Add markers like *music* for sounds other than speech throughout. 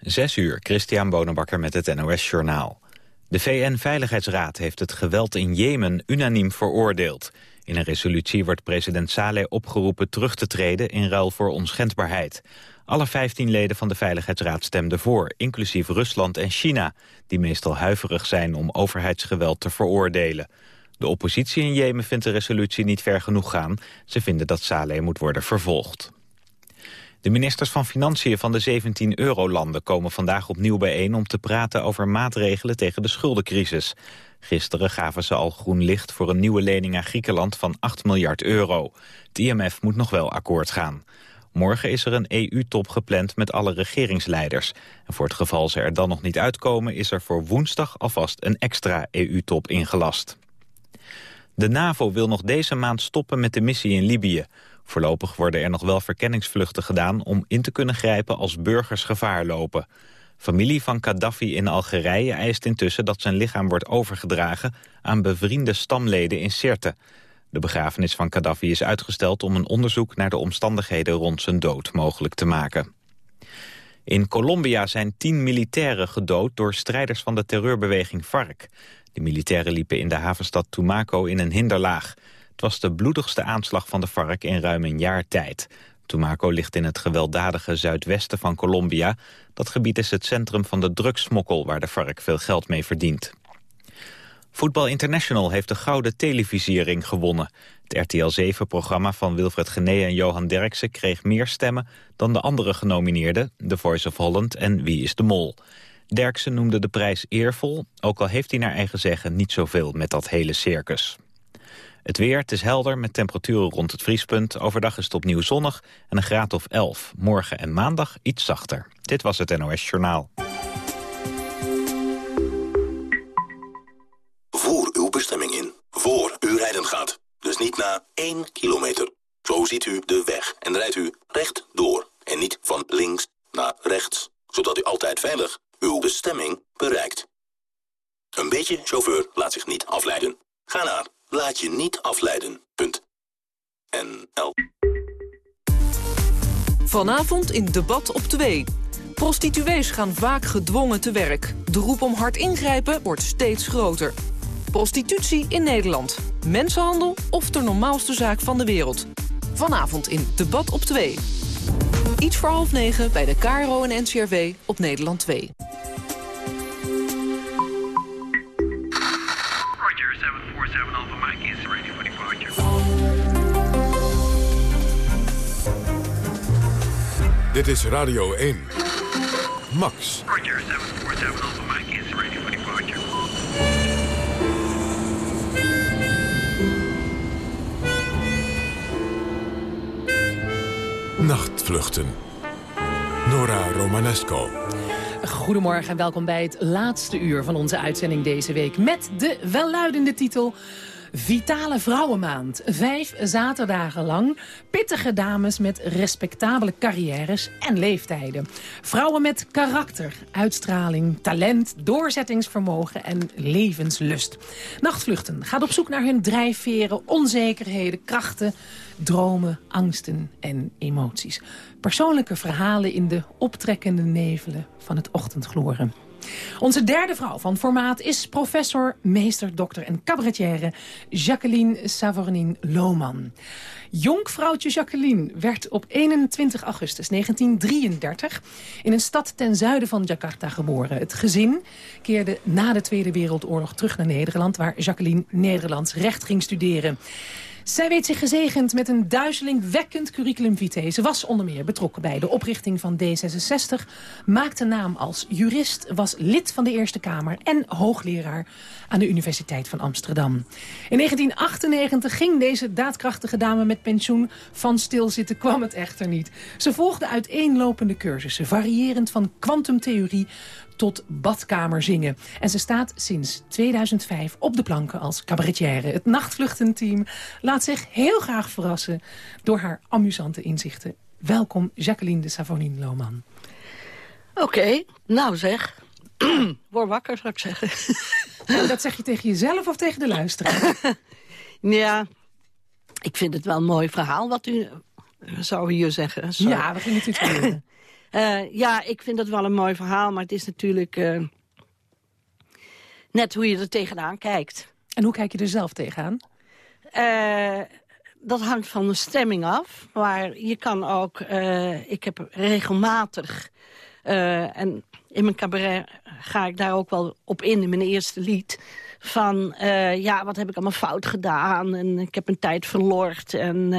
Zes uur, Christian Bonenbakker met het NOS Journaal. De VN-veiligheidsraad heeft het geweld in Jemen unaniem veroordeeld. In een resolutie wordt president Saleh opgeroepen terug te treden in ruil voor onschendbaarheid. Alle 15 leden van de Veiligheidsraad stemden voor, inclusief Rusland en China... die meestal huiverig zijn om overheidsgeweld te veroordelen. De oppositie in Jemen vindt de resolutie niet ver genoeg gaan. Ze vinden dat Saleh moet worden vervolgd. De ministers van Financiën van de 17 eurolanden komen vandaag opnieuw bijeen om te praten over maatregelen tegen de schuldencrisis. Gisteren gaven ze al groen licht voor een nieuwe lening aan Griekenland van 8 miljard euro. Het IMF moet nog wel akkoord gaan. Morgen is er een EU-top gepland met alle regeringsleiders. En voor het geval ze er dan nog niet uitkomen... is er voor woensdag alvast een extra EU-top ingelast. De NAVO wil nog deze maand stoppen met de missie in Libië. Voorlopig worden er nog wel verkenningsvluchten gedaan... om in te kunnen grijpen als burgers gevaar lopen. Familie van Gaddafi in Algerije eist intussen dat zijn lichaam wordt overgedragen... aan bevriende stamleden in Sirte. De begrafenis van Gaddafi is uitgesteld om een onderzoek naar de omstandigheden rond zijn dood mogelijk te maken. In Colombia zijn tien militairen gedood door strijders van de terreurbeweging FARC. De militairen liepen in de havenstad Tumaco in een hinderlaag. Was de bloedigste aanslag van de FARC in ruim een jaar tijd. Tumaco ligt in het gewelddadige zuidwesten van Colombia. Dat gebied is het centrum van de drugsmokkel waar de FARC veel geld mee verdient. Voetbal International heeft de gouden televisiering gewonnen. Het RTL 7-programma van Wilfred Gené en Johan Derksen kreeg meer stemmen dan de andere genomineerden, The Voice of Holland en Wie is de Mol. Derksen noemde de prijs eervol, ook al heeft hij naar eigen zeggen niet zoveel met dat hele circus. Het weer, het is helder met temperaturen rond het vriespunt. Overdag is het opnieuw zonnig en een graad of 11. Morgen en maandag iets zachter. Dit was het NOS Journaal. Voer uw bestemming in. Voor u rijden gaat. Dus niet na 1 kilometer. Zo ziet u de weg en rijdt u recht door. En niet van links naar rechts. Zodat u altijd veilig uw bestemming bereikt. Een beetje chauffeur laat zich niet afleiden. Ga naar laat je niet afleiden. NL. Vanavond in Debat op 2. Prostituees gaan vaak gedwongen te werk. De roep om hard ingrijpen wordt steeds groter. Prostitutie in Nederland. Mensenhandel of de normaalste zaak van de wereld. Vanavond in Debat op 2. Iets voor half negen bij de KRO en NCRV op Nederland 2. Dit is Radio 1. Max. Roger, 747 Alpha Mike is ready for departure. Nachtvluchten. Nora Romanesco. Goedemorgen en welkom bij het laatste uur van onze uitzending deze week... met de welluidende titel Vitale Vrouwenmaand. Vijf zaterdagen lang. Pittige dames met respectabele carrières en leeftijden. Vrouwen met karakter, uitstraling, talent, doorzettingsvermogen en levenslust. Nachtvluchten gaat op zoek naar hun drijfveren, onzekerheden, krachten dromen, angsten en emoties. Persoonlijke verhalen in de optrekkende nevelen van het ochtendgloren. Onze derde vrouw van formaat is professor, meester, dokter en cabaretière Jacqueline Savornin Lohman. Jonkvrouwtje Jacqueline werd op 21 augustus 1933 in een stad ten zuiden van Jakarta geboren. Het gezin keerde na de Tweede Wereldoorlog terug naar Nederland... waar Jacqueline Nederlands recht ging studeren. Zij weet zich gezegend met een duizelingwekkend curriculum vitae. Ze was onder meer betrokken bij de oprichting van D66... maakte naam als jurist, was lid van de Eerste Kamer... en hoogleraar aan de Universiteit van Amsterdam. In 1998 ging deze daadkrachtige dame met pensioen. Van stilzitten kwam het echter niet. Ze volgde uiteenlopende cursussen, variërend van kwantumtheorie tot badkamer zingen. En ze staat sinds 2005 op de planken als cabaretière. Het nachtvluchtenteam laat zich heel graag verrassen door haar amusante inzichten. Welkom Jacqueline de Savonin Lohman. Oké, nou zeg. *clears throat* Word wakker, zou ik zeggen. *laughs* En dat zeg je tegen jezelf of tegen de luisteraar? *laughs* ja, ik vind het wel een mooi verhaal wat u zou hier zeggen. Ja, we gingen het u Eh, ja, ik vind dat wel een mooi verhaal, maar het is natuurlijk eh, net hoe je er tegenaan kijkt. En hoe kijk je er zelf tegenaan? Eh, dat hangt van de stemming af. Maar je kan ook... ik heb regelmatig... en in mijn cabaret ga ik daar ook wel op in, in mijn eerste lied. Van, ja, wat heb ik allemaal fout gedaan? En ik heb een tijd verloord. En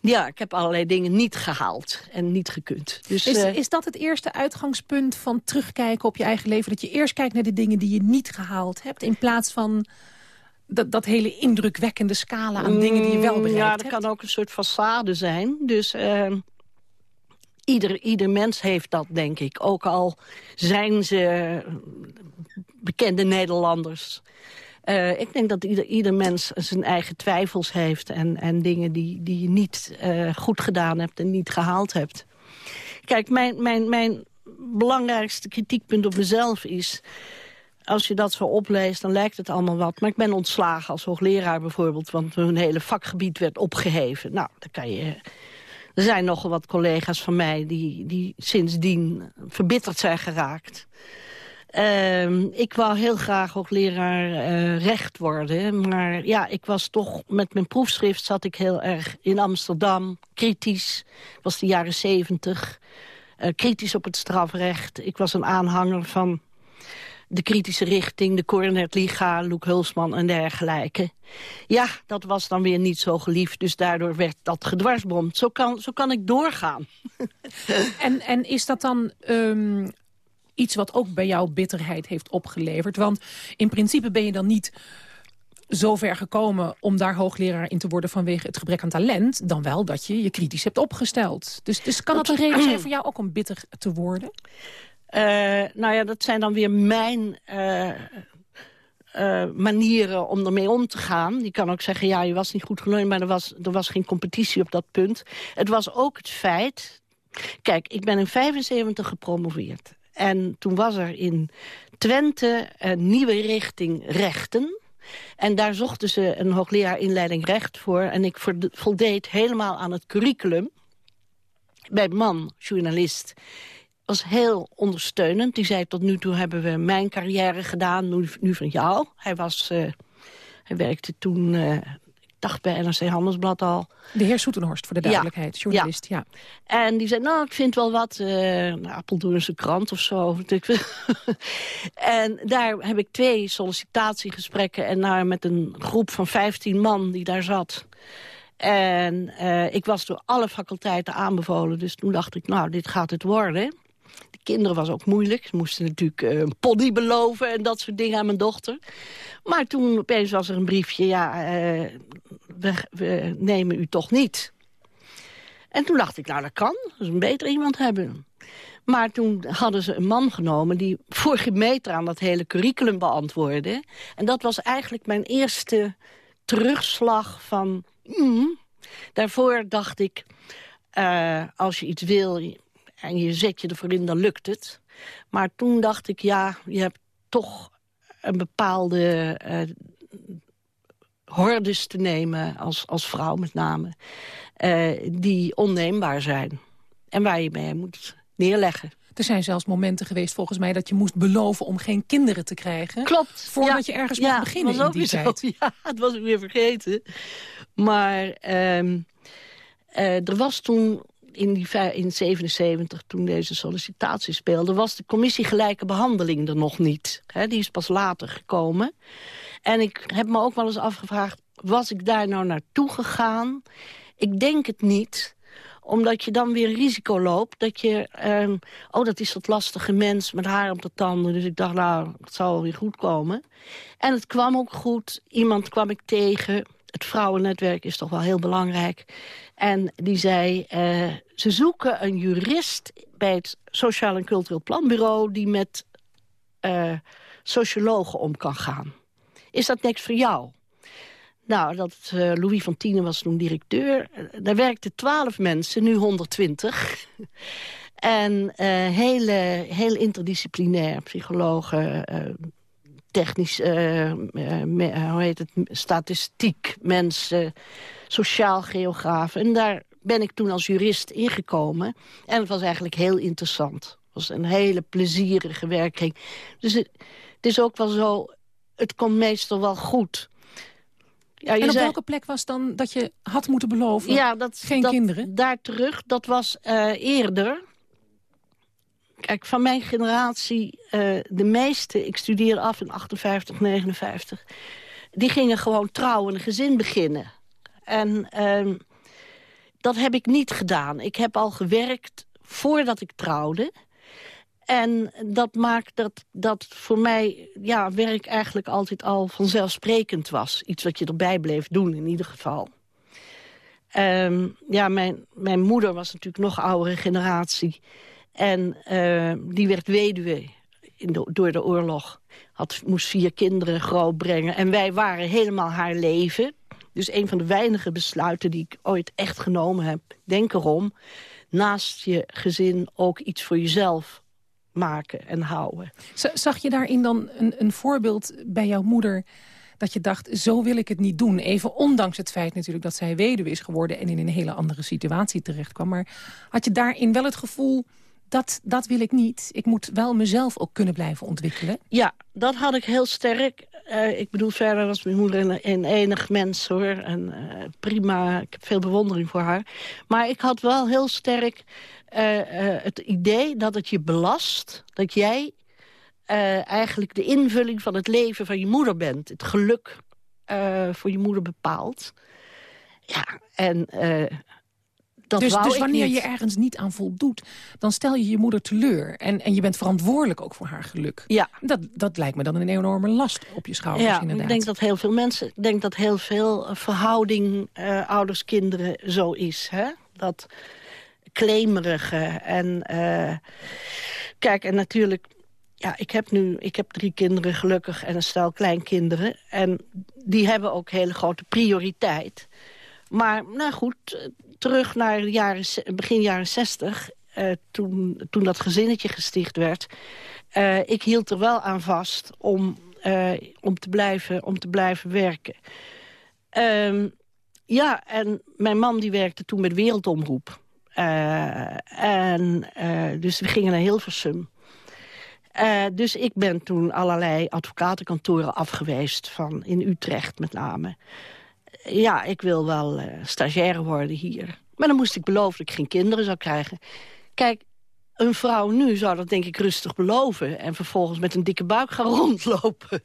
ja, ik heb allerlei dingen niet gehaald en niet gekund. Dus, Is, eh, is dat het eerste uitgangspunt van terugkijken op je eigen leven? Dat je eerst kijkt naar de dingen die je niet gehaald hebt... in plaats van dat, dat hele indrukwekkende scala aan dingen die je wel Mm, bereikt Ja, dat hebt? kan ook een soort façade zijn. Dus eh, ieder, ieder mens heeft dat, denk ik. Ook al zijn ze bekende Nederlanders. Eh, ik denk dat ieder, ieder mens zijn eigen twijfels heeft... en, en dingen die, die je niet eh, goed gedaan hebt en niet gehaald hebt. Kijk, mijn, mijn, mijn belangrijkste kritiekpunt op mezelf is... als je dat zo opleest, dan lijkt het allemaal wat. Maar ik ben ontslagen als hoogleraar bijvoorbeeld... want hun hele vakgebied werd opgeheven. Nou, dan kan je... Er zijn nogal wat collega's van mij die, die sindsdien verbitterd zijn geraakt. Ehm, ik wou heel graag hoogleraar eh recht worden. Maar ja, ik was toch met mijn proefschrift zat ik heel erg in Amsterdam. Kritisch. Was de jaren zeventig. Eh, kritisch op het strafrecht. Ik was een aanhanger van de kritische richting, de Coronet Liga, Loek Hulsman en dergelijke. Ja, dat was dan weer niet zo geliefd, dus daardoor werd dat gedwarsbomd. Zo kan, zo kan ik doorgaan. *laughs* En, en is dat dan ehm, iets wat ook bij jou bitterheid heeft opgeleverd? Want in principe ben je dan niet zo ver gekomen om daar hoogleraar in te worden vanwege het gebrek aan talent, dan wel dat je je kritisch hebt opgesteld. Dus, dus kan dat een reden zijn voor jou ook om bitter te worden? Eh, nou ja, dat zijn dan weer mijn eh, eh, manieren om ermee om te gaan. Je kan ook zeggen, ja, je was niet goed genoeg, maar er was, er was geen competitie op dat punt. Het was ook het feit... Kijk, ik ben in 75 gepromoveerd. En toen was er in Twente een nieuwe richting rechten... En daar zochten ze een hoogleraar inleiding recht voor. En ik voldeed helemaal aan het curriculum. Mijn man, journalist, was heel ondersteunend. Die zei, tot nu toe hebben we mijn carrière gedaan, nu, van jou. Hij, was, eh, hij werkte toen, eh, dacht bij NRC Handelsblad al. De heer Soetenhorst, voor de Ja. duidelijkheid, journalist. Ja. En die zei, nou, ik vind wel wat, eh een Apeldoornse krant of zo. *laughs* en daar heb ik twee sollicitatiegesprekken... en daar met een groep van 15 man die daar zat... En eh, ik was door alle faculteiten aanbevolen. Dus toen dacht ik, nou, dit gaat het worden. De kinderen was ook moeilijk. Ze moesten natuurlijk eh, een pony beloven en dat soort dingen aan mijn dochter. Maar toen opeens was er een briefje, ja, eh, we, nemen u toch niet. En toen dacht ik, nou, dat kan. Is een beter iemand hebben. Maar toen hadden ze een man genomen die voor meter aan dat hele curriculum beantwoordde. En dat was eigenlijk mijn eerste terugslag van... mm. Daarvoor dacht ik, eh, als je iets wil en je zet je ervoor in, dan lukt het. Maar toen dacht ik, ja, je hebt toch een bepaalde eh, hordes te nemen, als, als vrouw met name, eh, die onneembaar zijn. En waar je mee moet neerleggen. Er zijn zelfs momenten geweest volgens mij dat je moest beloven om geen kinderen te krijgen. Klopt. Voordat je ergens mocht beginnen was in ook die weer zo. tijd. *laughs* Ja, het was ik weer vergeten. Maar ehm, eh, er was toen in, die, in 77, toen deze sollicitatie speelde... was de commissie gelijke behandeling er nog niet. Die is pas later gekomen. En ik heb me ook wel eens afgevraagd... was ik daar nou naartoe gegaan? Ik denk het niet omdat je dan weer risico loopt dat je... ehm, oh, dat is dat lastige mens met haar op de tanden. Dus ik dacht, nou, het zal weer goed komen. En het kwam ook goed. Iemand kwam ik tegen. Het vrouwennetwerk is toch wel heel belangrijk. En die zei, eh, ze zoeken een jurist bij het Sociaal en Cultureel Planbureau... die met eh, sociologen om kan gaan. Is dat niks voor jou? Nou, dat, eh, Louis van Tienen was toen directeur. Daar werkten twaalf mensen, nu 120. *laughs* en hele, heel interdisciplinair. Psychologen, technisch, eh, eh, me- hoe heet het, statistiek mensen, sociaal geografen. En daar ben ik toen als jurist ingekomen. En het was eigenlijk heel interessant. Het was een hele plezierige werking. Dus het, het is ook wel zo, het komt meestal wel goed. Ja, En op zei- welke plek was dan dat je had moeten beloven? ja, dat, Geen dat, kinderen? Daar terug, dat was eh, eerder. Kijk, van mijn generatie, eh, de meeste, ik studeerde af in 58, 59... die gingen gewoon trouwen en een gezin beginnen. En ehm, dat heb ik niet gedaan. Ik heb al gewerkt voordat ik trouwde. En dat maakt dat, dat voor mij ja, werk eigenlijk altijd al vanzelfsprekend was. Iets wat je erbij bleef doen in ieder geval. Ehm, ja, mijn, mijn moeder was natuurlijk nog oudere generatie. En eh, die werd weduwe in door de oorlog. Had, moest vier kinderen grootbrengen. En wij waren helemaal haar leven. Dus een van de weinige besluiten die ik ooit echt genomen heb. Denk erom, naast je gezin ook iets voor jezelf maken en houden. Zag je daarin dan een, een voorbeeld bij jouw moeder... dat je dacht, zo wil ik het niet doen? Even ondanks het feit natuurlijk dat zij weduwe is geworden... en in een hele andere situatie terecht kwam. Maar had je daarin wel het gevoel, dat, dat wil ik niet. Ik moet wel mezelf ook kunnen blijven ontwikkelen. Ja, dat had ik heel sterk. Eh, ik bedoel, verder was mijn moeder een, enig mens, hoor. En eh, prima, ik heb veel bewondering voor haar. Maar ik had wel heel sterk eh, het idee dat het je belast... dat jij eigenlijk de invulling van het leven van je moeder bent. Het geluk voor je moeder bepaalt. Ja, en dat dus dus wanneer je ergens niet aan voldoet, dan stel je je moeder teleur. En, en je bent verantwoordelijk ook voor haar geluk. Ja, Dat, dat lijkt me dan een enorme last op je schouders Ja, inderdaad. ik denk dat heel veel mensen, ik denk dat heel veel eh, verhouding eh, ouders-kinderen zo is. Hè? Dat claimerige en eh, kijk, en natuurlijk, ja, ik heb nu, ik heb drie kinderen gelukkig en een stel kleinkinderen. En die hebben ook hele grote prioriteit. Maar, nou goed, terug naar begin jaren zestig, eh, toen, toen dat gezinnetje gesticht werd. Eh, ik hield er wel aan vast om, eh, om, te, blijven, om te blijven werken. Ehm, ja, en mijn man die werkte toen met Wereldomroep. En dus we gingen naar Hilversum. Eh, dus ik ben toen allerlei advocatenkantoren afgeweest, van in Utrecht met name. Ja, ik wil wel eh, stagiaire worden hier. Maar dan moest ik beloven dat ik geen kinderen zou krijgen. Kijk, een vrouw nu zou dat denk ik rustig beloven... en vervolgens met een dikke buik gaan *laughs* rondlopen.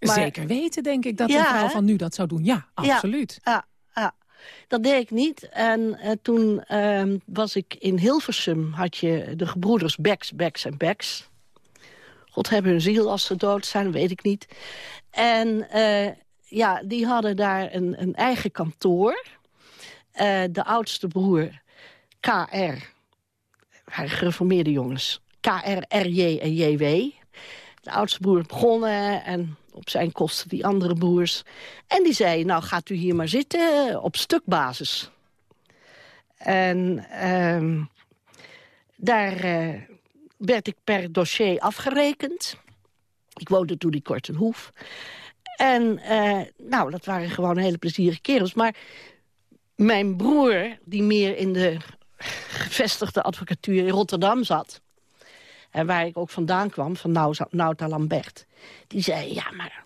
maar- Zeker weten, denk ik, dat Ja, een vrouw van nu dat zou doen. Ja, absoluut. Ja, ja. Dat deed ik niet. En eh, toen ehm, was ik in Hilversum, had je de gebroeders Beks, Beks en Beks. God hebben hun ziel als ze dood zijn, weet ik niet. En eh, ja, die hadden daar een, een eigen kantoor. Eh, de oudste broer, KR, gereformeerde jongens. KR, RJ en JW. De oudste broer begonnen en op zijn kosten die andere broers. En die zei, nou gaat u hier maar zitten op stukbasis. En ehm, daar eh, werd ik per dossier afgerekend. Ik woonde toen in Kortenhoef. En eh, nou, dat waren gewoon hele plezierige kerels. Maar mijn broer, die meer in de gevestigde advocatuur in Rotterdam zat... en waar ik ook vandaan kwam, van Nauta, Nauta Lambert... die zei, ja, maar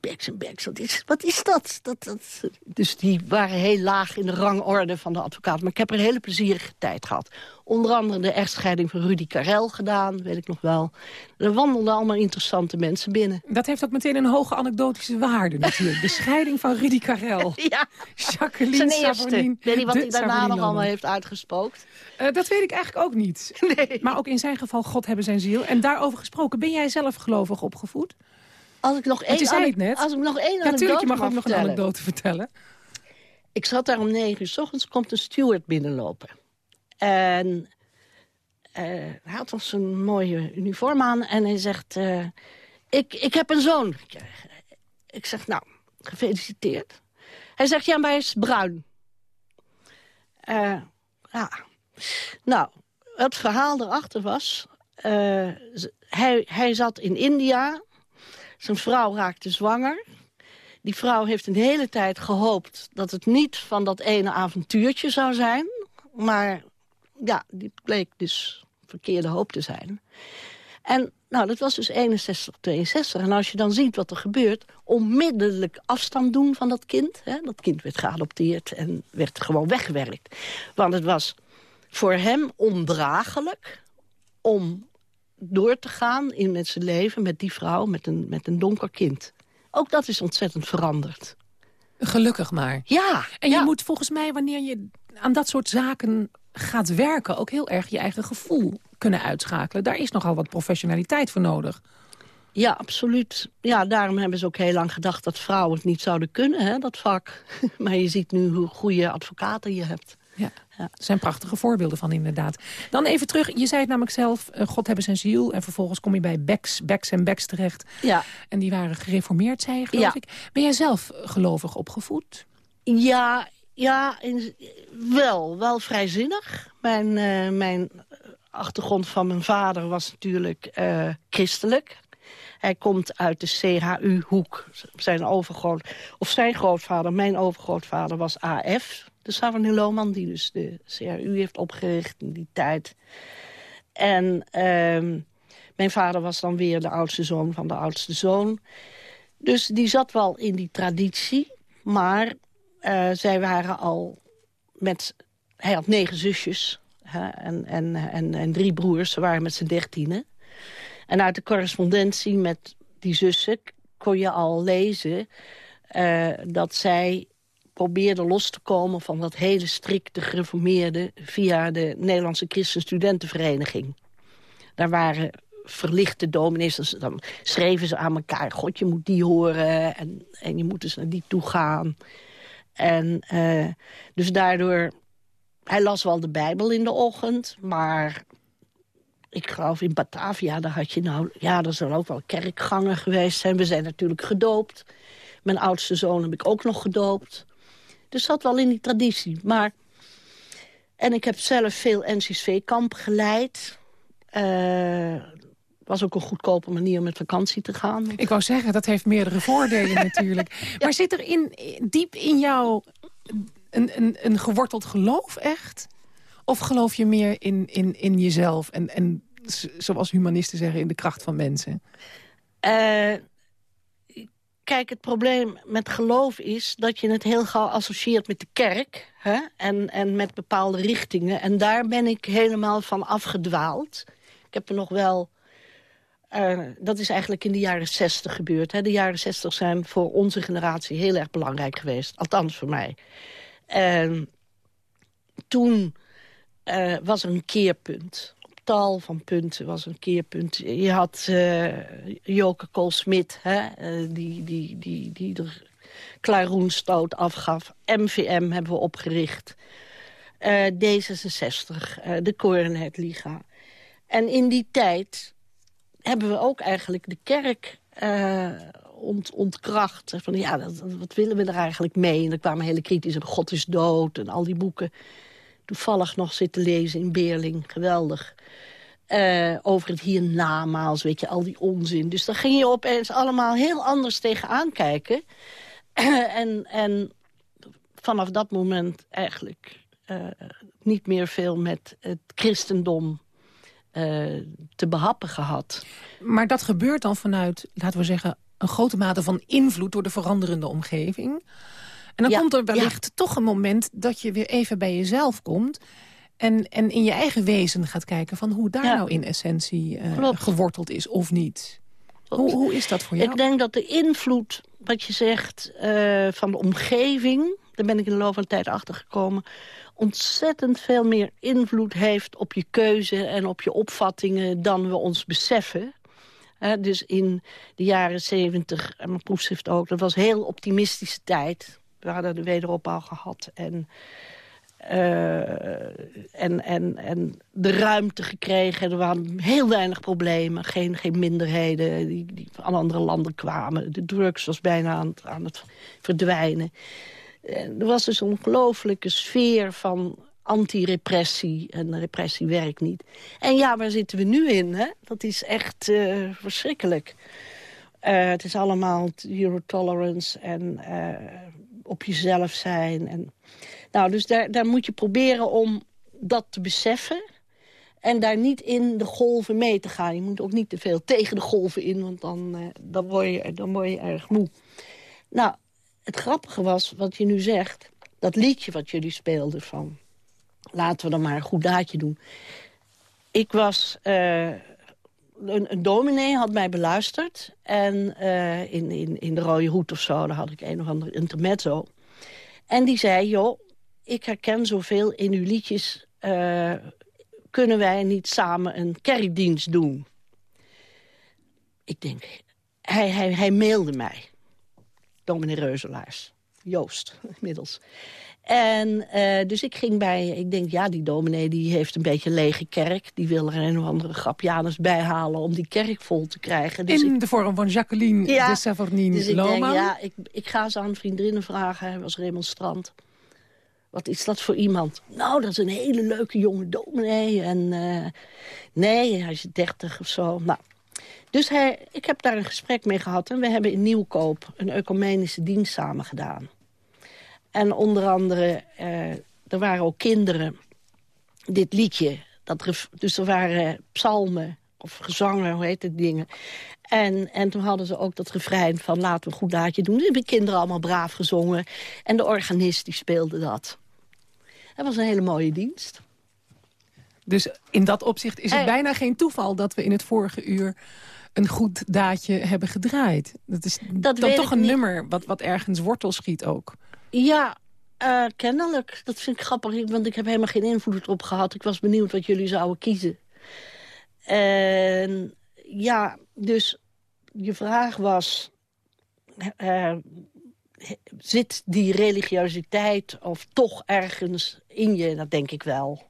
Beks en Beks, wat is, wat is dat? dat, dat? Dus die waren heel laag in de rangorde van de advocaat. Maar ik heb er een hele plezierige tijd gehad. Onder andere de echtscheiding van Rudy Karel gedaan, weet ik nog wel. Er wandelden allemaal interessante mensen binnen. Dat heeft ook meteen een hoge anekdotische waarde natuurlijk. De scheiding van Rudy Karel. *laughs* Ja, Jacqueline zijn eerste. Savonin. Weet je wat hij daarna nog allemaal heeft uitgespookt? Eh, dat weet ik eigenlijk ook niet. *laughs* Maar ook in zijn geval, God hebben zijn ziel. En daarover gesproken, ben jij zelf gelovig opgevoed? Als ik nog één, je zei het ane- net. Als ik nog één Ja, natuurlijk, je mag ook nog een anekdote vertellen. Ik zat daar om negen uur s ochtends, komt een steward binnenlopen. En eh, hij had al zijn mooie uniform aan en hij zegt... eh, ik, ik heb een zoon gekregen. Ik zeg, nou, gefeliciteerd. Hij zegt, ja, maar hij is bruin. Eh, ja. Nou, het verhaal erachter was... eh, hij, hij zat in India, zijn vrouw raakte zwanger... Die vrouw heeft een hele tijd gehoopt dat het niet van dat ene avontuurtje zou zijn. Maar ja, die bleek dus verkeerde hoop te zijn. En nou, dat was dus 61, 62. En als je dan ziet wat er gebeurt... onmiddellijk afstand doen van dat kind. Hè? Dat kind werd geadopteerd en werd gewoon weggewerkt. Want het was voor hem ondraaglijk om door te gaan in met zijn leven... met die vrouw, met een, met een donker kind. Ook dat is ontzettend veranderd. Gelukkig maar. Ja. En je moet volgens mij, wanneer je aan dat soort zaken gaat werken... ook heel erg je eigen gevoel kunnen uitschakelen. Daar is nogal wat professionaliteit voor nodig. Ja, absoluut. Ja, daarom hebben ze ook heel lang gedacht dat vrouwen het niet zouden kunnen, hè, dat vak. *laughs* maar je ziet nu hoe goede advocaten je hebt. Ja, er zijn prachtige voorbeelden van inderdaad. Dan even terug, je zei het namelijk zelf, eh, God hebben zijn ziel... en vervolgens kom je bij Becks, Becks en Becks terecht. Ja, En die waren gereformeerd, zei je, geloof Ja. ik. Ben jij zelf gelovig opgevoed? ja, ja in- wel, wel vrijzinnig. Mijn, eh, mijn achtergrond van mijn vader was natuurlijk eh, christelijk. Hij komt uit de CHU-hoek. Zijn overgroot, of zijn grootvader, mijn overgrootvader, was AF. De Savanne Lohman, die dus de CHU heeft opgericht in die tijd. En ehm, mijn vader was dan weer de oudste zoon van de oudste zoon. Dus die zat wel in die traditie. Maar eh, zij waren al met... Hij had negen zusjes hè, en, en, en, en drie broers. Ze waren met z'n dertienen. En uit de correspondentie met die zussen kon je al lezen... eh, dat zij probeerden los te komen van dat hele strikte gereformeerde... via de Nederlandse Christen Studentenvereniging. Daar waren verlichte dominees. Dan schreven ze aan elkaar, god, je moet die horen... en, en je moet dus naar die toe gaan. En eh, dus daardoor... Hij las wel de Bijbel in de ochtend, maar ik geloof in Batavia, daar had je nou... Ja, er zullen ook wel kerkgangen geweest zijn. We zijn natuurlijk gedoopt. Mijn oudste zoon heb ik ook nog gedoopt. Dus dat wel in die traditie. Maar... En ik heb zelf veel NCSV-kamp geleid. Eh, was ook een goedkope manier om met vakantie te gaan. Ik wou zeggen, dat heeft meerdere voordelen *laughs* natuurlijk. Maar zit er in, diep in jou een, een, een geworteld geloof echt? Of geloof je meer in, in, in jezelf en, en zoals humanisten zeggen, in de kracht van mensen? Eh, kijk, het probleem met geloof is dat je het heel gauw associeert met de kerk. Hè? En, en met bepaalde richtingen. En daar ben ik helemaal van afgedwaald. Ik heb er nog wel... eh, dat is eigenlijk in de jaren zestig gebeurd. Hè? De jaren zestig zijn voor onze generatie heel erg belangrijk geweest. Althans voor mij. En toen eh, was er een keerpunt. Tal van punten was een keerpunt. Je had eh Joke Kool-Smit, hè, eh, die, die, die, die er klaroenstoot afgaf. MVM hebben we opgericht. Eh, D66, eh, de Liga. En in die tijd hebben we ook eigenlijk de kerk ont, ontkracht. Van, ja, dat, wat willen we er eigenlijk mee? En er kwamen hele kritische God is dood en al die boeken. Toevallig nog zitten lezen in Beerling, geweldig. Eh, over het hiernamaals, weet je, al die onzin. Dus daar ging je opeens allemaal heel anders tegenaan kijken. *clears throat* en, en vanaf dat moment eigenlijk eh, niet meer veel met het christendom eh, te behappen gehad. Maar dat gebeurt dan vanuit, laten we zeggen... een grote mate van invloed door de veranderende omgeving. En dan Ja, komt er wellicht toch een moment dat je weer even bij jezelf komt... En, en in je eigen wezen gaat kijken van hoe daar Ja. nou in essentie eh, geworteld is of niet. Hoe, hoe is dat voor jou? Ik denk dat de invloed, wat je zegt, eh, van de omgeving... daar ben ik in de loop van de tijd achtergekomen... ontzettend veel meer invloed heeft op je keuze en op je opvattingen... dan we ons beseffen. Dus in de jaren zeventig, en mijn proefschrift ook... dat was een heel optimistische tijd. We hadden de wederopbouw gehad en... eh, en, en, en de ruimte gekregen. Er waren heel weinig problemen. Geen, geen minderheden die, die van andere landen kwamen. De drugs was bijna aan, het- aan het verdwijnen. En er was dus een ongelooflijke sfeer van anti-repressie. En repressie werkt niet. En ja, waar zitten we nu in? Hè? Dat is echt eh, verschrikkelijk. Eh, het is allemaal zero tolerance en op jezelf zijn. En, nou, dus daar, daar moet je proberen om dat te beseffen. En daar niet in de golven mee te gaan. Je moet ook niet te veel tegen de golven in, want dan, eh, dan, word, je, dan word je erg moe. Nou, het grappige was, wat je nu zegt... dat liedje wat jullie speelden van... laten we dan maar een goed daadje doen. Ik was... eh, een, een dominee had mij beluisterd. En eh, in, in, in de Rode Hoed of zo, daar had ik een of ander intermezzo. En die zei, joh, ik herken zoveel in uw liedjes... eh, kunnen wij niet samen een kerkdienst doen? Ik denk, hij, hij, hij mailde mij. Dominee Reuzelaars. Joost, *laughs* inmiddels. En eh, dus ik ging bij, ik denk, ja, die dominee die heeft een beetje een lege kerk. Die wil er een of andere grapjanus bij halen om die kerk vol te krijgen. Dus In ik, de vorm van Jacqueline Ja, de dus ik denk, ja, ik, ik ga ze aan vriendinnen vragen. Hij was remonstrant. Wat is dat voor iemand? Nou, dat is een hele leuke jonge dominee. En eh, nee, hij is dertig of zo. Nou, dus hij, ik heb daar een gesprek mee gehad. En we hebben in Nieuwkoop een ecumenische dienst samen gedaan. En onder andere, eh, er waren ook kinderen. Dit liedje, dat dus er waren psalmen of gezangen, hoe heet het dingen. En, en toen hadden ze ook dat refrein van laten we een goed daadje doen. Dus hebben de kinderen allemaal braaf gezongen. En de organist die speelde dat. Dat was een hele mooie dienst. Dus in dat opzicht is het bijna geen toeval... dat we in het vorige uur een goed daadje hebben gedraaid. Dat is Dat dan toch een niet. nummer wat, wat ergens wortel schiet ook. Ja, eh, kennelijk. Dat vind ik grappig, want ik heb helemaal geen invloed erop gehad. Ik was benieuwd wat jullie zouden kiezen. En ja, dus je vraag was... eh, zit die religiositeit of toch ergens in je? Dat denk ik wel.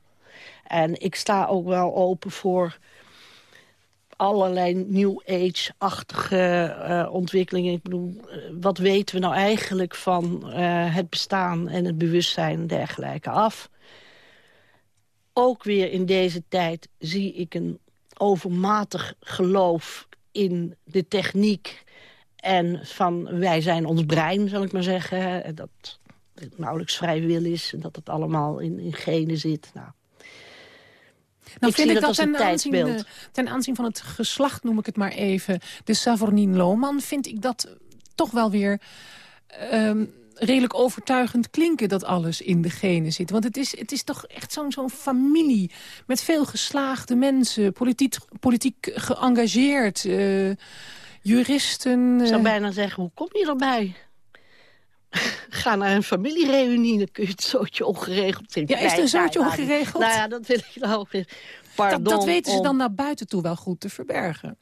En ik sta ook wel open voor allerlei New Age-achtige eh, ontwikkelingen. Ik bedoel, eh, wat weten we nou eigenlijk van eh, het bestaan en het bewustzijn dergelijke af? Ook weer in deze tijd zie ik een overmatig geloof in de techniek... en van wij zijn ons brein, zal ik maar zeggen. En Dat het nauwelijks vrij wil is en dat het allemaal in, in genen zit. Nou, Nou Ik vind ik dat ten aanzien, ten aanzien van het geslacht, noem ik het maar even... de Savernine Loman, vind ik dat toch wel weer... ehm, redelijk overtuigend klinken dat alles in de genen zit. Want het is, het is toch echt zo'n zo'n familie met veel geslaagde mensen... politiek, politiek geëngageerd, eh, juristen... Ik zou eh, bijna zeggen, hoe kom je erbij? Ga naar een familiereunie, dan kun je het zootje ongeregeld in. Ja, is het een zootje ongeregeld? Nou ja, dat wil ik nou. Pardon. dat, dat weten ze dan naar buiten toe wel goed te verbergen.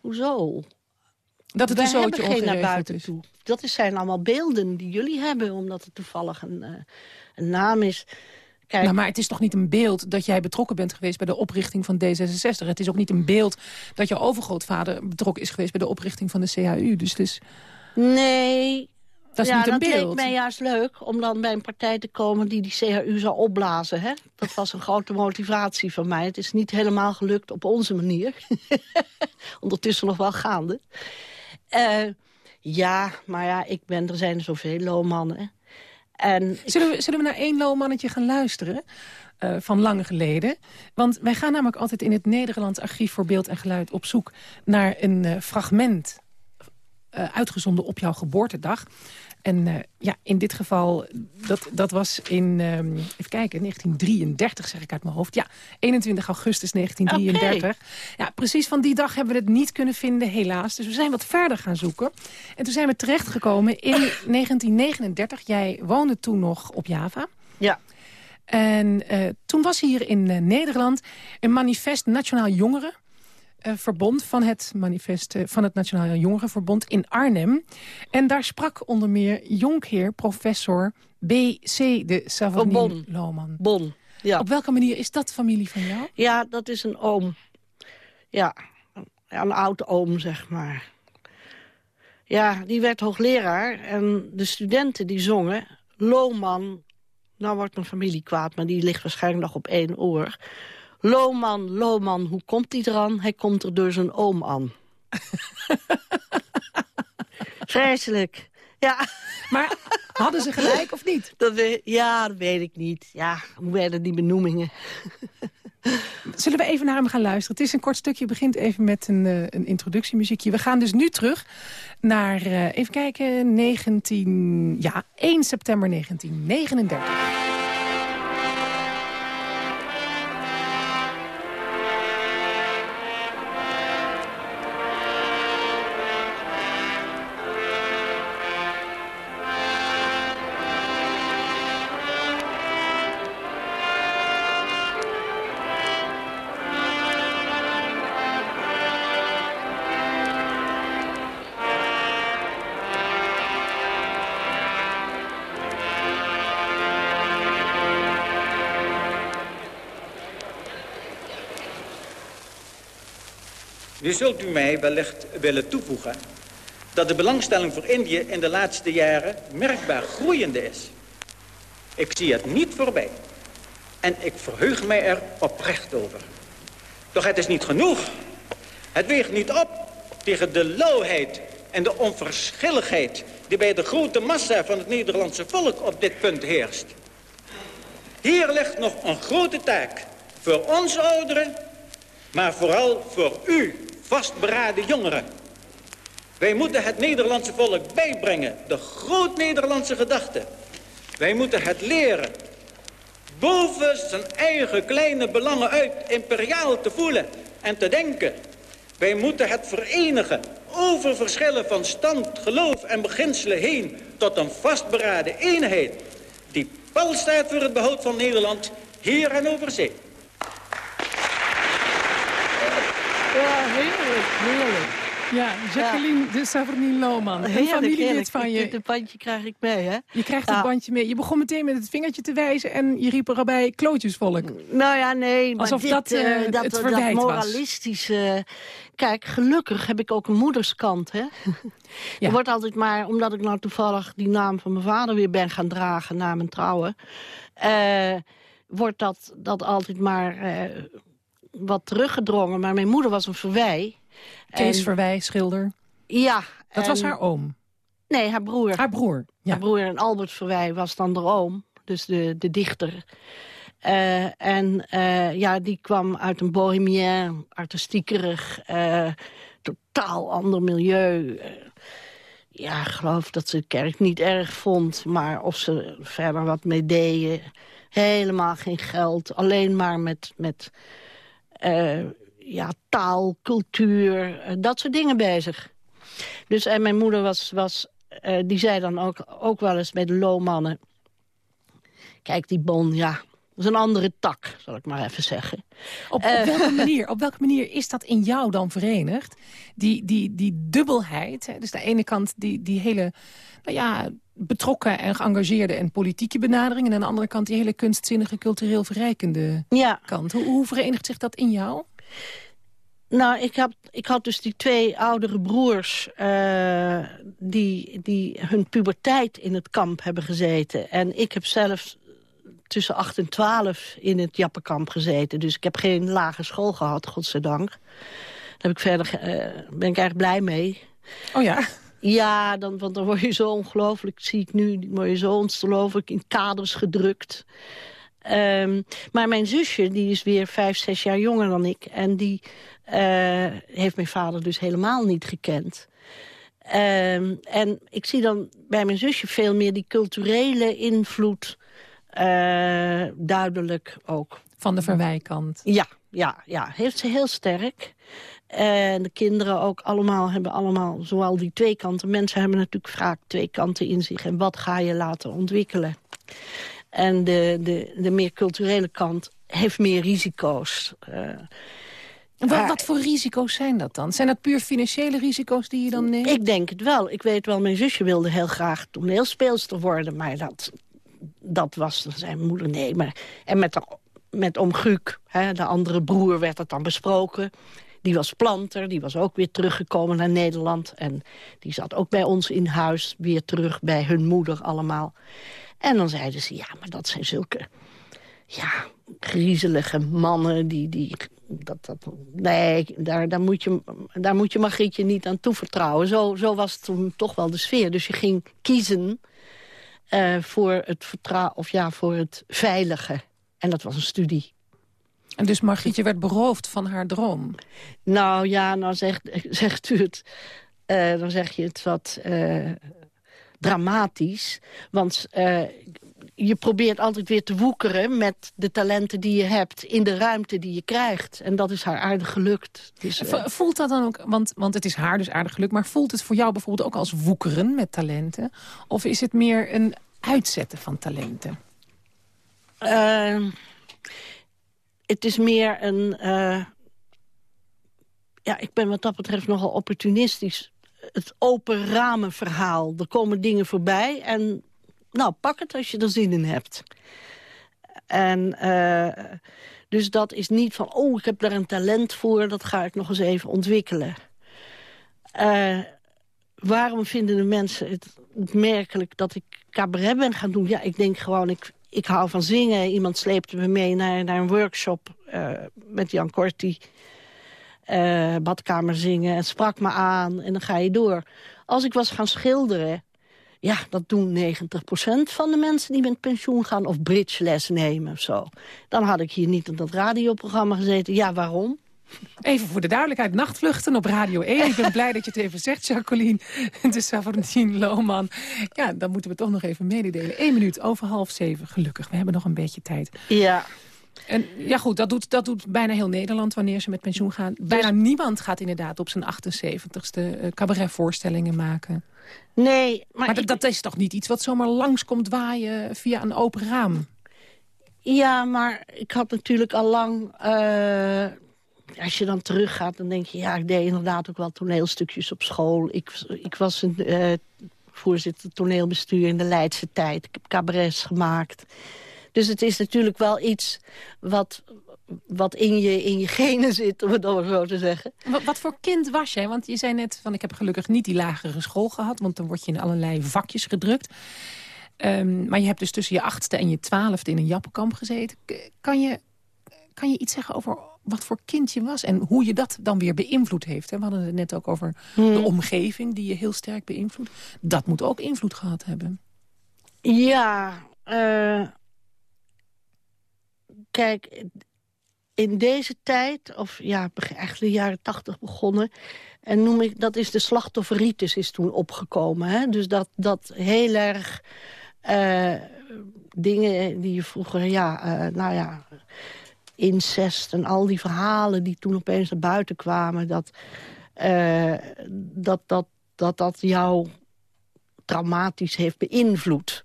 Hoezo? Dat het Wij een zootje hebben geen naar ongeregeld buiten is. toe. Dat zijn allemaal beelden die jullie hebben, omdat het toevallig een, eh, een naam is. Kijk, Nou, maar het is toch niet een beeld dat jij betrokken bent geweest bij de oprichting van D66. Het is ook niet een beeld dat jouw overgrootvader betrokken is geweest bij de oprichting van de CHU. Dus het is, nee, dat is ja, niet een dat leek beeld. mij juist leuk om dan bij een partij te komen die die CHU zou opblazen. Hè? Dat was een grote motivatie van mij. Het is niet helemaal gelukt op onze manier. *laughs* Ondertussen nog wel gaande. Eh, ja, maar ja, ik ben, er zijn zoveel loonmannen. En Zullen we, zullen we naar één loomannetje gaan luisteren? eh, van lang geleden. Want wij gaan namelijk altijd in het Nederlands Archief voor Beeld en Geluid op zoek naar een eh, fragment uitgezonden op jouw geboortedag. En eh, ja, in dit geval, dat, dat was in, ehm, even kijken, 1933 zeg ik uit mijn hoofd. Ja, 21 augustus 1933. Ja, precies van die dag hebben we het niet kunnen vinden, helaas. Dus we zijn wat verder gaan zoeken. En toen zijn we terechtgekomen in *coughs* 1939. Jij woonde toen nog op Java. ja, En eh, toen was hier in eh, Nederland een manifest Nationaal Jongeren. Eh, verbond van het manifest eh, van het Nationaal Jongerenverbond in Arnhem. En daar sprak onder meer jonkheer professor B.C. de Savonien Bon. Lohman. Bon. Ja. Op welke manier is dat familie van jou? ja, dat is een oom. Ja, ja, een oud oom, zeg maar. Ja, die werd hoogleraar en de studenten die zongen... Lohman, nou wordt mijn familie kwaad, maar die ligt waarschijnlijk nog op één oor. Lohman, Lohman, hoe komt hij eraan? Hij komt er door zijn oom aan. *laughs* Vreselijk. Ja. Maar hadden ze gelijk of niet? *laughs* Dat weet, ja, dat weet ik niet. Ja, hoe werden die benoemingen? *laughs* Zullen we even naar hem gaan luisteren? Het is een kort stukje, begint even met een, uh, een introductiemuziekje. We gaan dus nu terug naar, uh, even kijken, 19, ja, 1 september 1939. Zult u mij wellicht willen toevoegen dat de belangstelling voor Indië in de laatste jaren merkbaar groeiende is. Ik zie het niet voorbij. En ik verheug mij er oprecht over. Doch het is niet genoeg. Het weegt niet op tegen de lauwheid en de onverschilligheid... die bij de grote massa van het Nederlandse volk op dit punt heerst. Hier ligt nog een grote taak voor ons ouderen... maar vooral voor u, vastberaden jongeren. Wij moeten het Nederlandse volk bijbrengen, de groot-Nederlandse gedachte. Wij moeten het leren, boven zijn eigen kleine belangen uit imperiaal te voelen en te denken. Wij moeten het verenigen, over verschillen van stand, geloof en beginselen heen... tot een vastberaden eenheid die pal staat voor het behoud van Nederland hier en over zee. Ja, heerlijk. Ja, Jacqueline de Savernin Lohman. Een familielid van je. Het bandje krijg ik mee, hè? Je krijgt het bandje mee. Je begon meteen met het vingertje te wijzen en je riep erbij klootjesvolk. Nou ja, nee, maar Alsof dit, dat, uh, dat, het dat, verwijt was. moralistische... Kijk, gelukkig heb ik ook een moederskant, hè? *laughs* Ja. Er wordt altijd maar, omdat ik nou toevallig die naam van mijn vader weer ben gaan dragen na mijn trouwen... eh, wordt dat, dat altijd maar wat teruggedrongen. Maar mijn moeder was een verwij. Kees En- Verwij, schilder. Ja. Dat en- was haar oom. Nee, haar broer. Haar broer. Ja. Haar broer en Albert Verwij was dan de oom, dus de, de dichter. Eh, en eh, ja, die kwam uit een bohemien, artistiekerig, eh, totaal ander milieu. Ja, ik geloof dat ze de kerk niet erg vond, maar of ze er verder wat mee deden. Helemaal geen geld, alleen maar met, met ja, taal, cultuur, eh, dat soort dingen bezig. Dus en mijn moeder was, was eh, die zei dan ook, ook wel eens bij de loommannen... Kijk, die bon, ja, dat is een andere tak, zal ik maar even zeggen. Op, Eh. op, welke *laughs* manier, op welke manier is dat in jou dan verenigd? Die, die, die dubbelheid, hè? dus aan de ene kant die, die hele nou ja, betrokken en geëngageerde en politieke benadering... en aan de andere kant die hele kunstzinnige, cultureel verrijkende Ja, kant. Hoe, hoe verenigt zich dat in jou? Nou, ik, had ik had dus die twee oudere broers... eh, die, die hun puberteit in het kamp hebben gezeten. En ik heb zelf tussen 8 en 12 in het Jappenkamp gezeten. Dus ik heb geen lage school gehad, godzijdank. Daar heb ik verder, eh, ben ik erg blij mee. Oh ja, Ja, dan, want dan word je zo ongelooflijk, zie ik nu, word je zo ongelooflijk in kaders gedrukt. Ehm, maar mijn zusje, die is weer vijf, zes jaar jonger dan ik. En die eh, heeft mijn vader dus helemaal niet gekend. Ehm, en ik zie dan bij mijn zusje veel meer die culturele invloed eh, duidelijk ook. van de verwijkant. Ja, ja, ja, heeft ze heel sterk. En de kinderen ook allemaal hebben allemaal zowel die twee kanten. Mensen hebben natuurlijk vaak twee kanten in zich. En wat ga je laten ontwikkelen? En de, de, de meer culturele kant heeft meer risico's. En wat, wat voor risico's zijn dat dan? Zijn dat puur financiële risico's die je dan neemt? ik denk het wel. Ik weet wel, mijn zusje wilde heel graag toneelspeelster worden. Maar dat, dat was, dan mijn moeder, nee. Maar, en met, de, met oom Guuk, hè, de andere broer, werd het dan besproken. Die was planter, die was ook weer teruggekomen naar Nederland. En die zat ook bij ons in huis, weer terug bij hun moeder allemaal. En dan zeiden ze, ja, maar dat zijn zulke ja, griezelige mannen... die, die dat, dat, nee, daar, daar, moet je, daar moet je Margrietje niet aan toevertrouwen. Zo, zo was het toen toch wel de sfeer. Dus je ging kiezen uh, voor, het vertrouwen, of ja, voor het veilige. En dat was een studie. En dus Margrietje werd beroofd van haar droom? Nou ja, nou zegt, zegt u het... Uh, dan zeg je het wat uh, dramatisch. Want uh, je probeert altijd weer te woekeren met de talenten die je hebt... in de ruimte die je krijgt. En dat is haar aardig gelukt. Dus, voelt dat dan ook, want, want het is haar dus aardig gelukt... maar voelt het voor jou bijvoorbeeld ook als woekeren met talenten? Of is het meer een uitzetten van talenten? Uh, het is meer een... Uh, ja, ik ben wat dat betreft nogal opportunistisch. Het open ramen verhaal. Er komen dingen voorbij en nou, pak het als je er zin in hebt. En uh, dus dat is niet van, oh, ik heb daar een talent voor... dat ga ik nog eens even ontwikkelen. Uh, waarom vinden de mensen het merkelijk dat ik cabaret ben gaan doen? Ja, ik denk gewoon, ik, ik hou van zingen. Iemand sleepte me mee naar, naar een workshop uh, met Jan Korti. Uh, badkamer zingen en sprak me aan en dan ga je door. Als ik was gaan schilderen, ja, dat doen 90% van de mensen die met pensioen gaan... of bridgeles nemen of zo. Dan had ik hier niet in dat radioprogramma gezeten. Ja, waarom? Even voor de duidelijkheid, nachtvluchten op Radio 1. Ik ben blij dat je het even zegt, Jacqueline *laughs* de Savantine Lohman. Ja, dan moeten we toch nog even mededelen. Eén minuut over half zeven, gelukkig. We hebben nog een beetje tijd. Ja. En ja goed, dat doet, dat doet bijna heel Nederland wanneer ze met pensioen gaan. Bijna dus- niemand gaat inderdaad op zijn 78ste uh, cabaretvoorstellingen maken. Nee, maar... Maar dat is toch niet iets wat zomaar langskomt waaien via een open raam? Ja, maar ik had natuurlijk al lang... Uh, als je dan teruggaat, dan denk je... ja, ik deed inderdaad ook wel toneelstukjes op school. Ik, ik was een uh, voorzitter toneelbestuur in de Leidse tijd. Ik heb cabarets gemaakt. Dus het is natuurlijk wel iets wat, wat in, je, in je genen zit, om het dan zo te zeggen. Wat, wat, voor kind was jij? Want je zei net, van, ik heb gelukkig niet die lagere school gehad... want dan word je in allerlei vakjes gedrukt. Um, maar je hebt dus tussen je achtste en je twaalfde in een jappenkamp gezeten. Kan je, kan je iets zeggen over wat voor kind je was... en hoe je dat dan weer beïnvloed heeft? We hadden het net ook over hmm. de omgeving die je heel sterk beïnvloedt. Dat moet ook invloed gehad hebben. Ja, uh, kijk, in deze tijd, of ja, eigenlijk de jaren tachtig begonnen... en noem ik, dat is de slachtofferitis is toen opgekomen. Hè? Dus dat, dat heel erg uh, dingen die je vroeger, ja, uh, nou ja... incest en al die verhalen die toen opeens naar buiten kwamen... dat uh, dat, dat, dat, dat jou traumatisch heeft beïnvloed.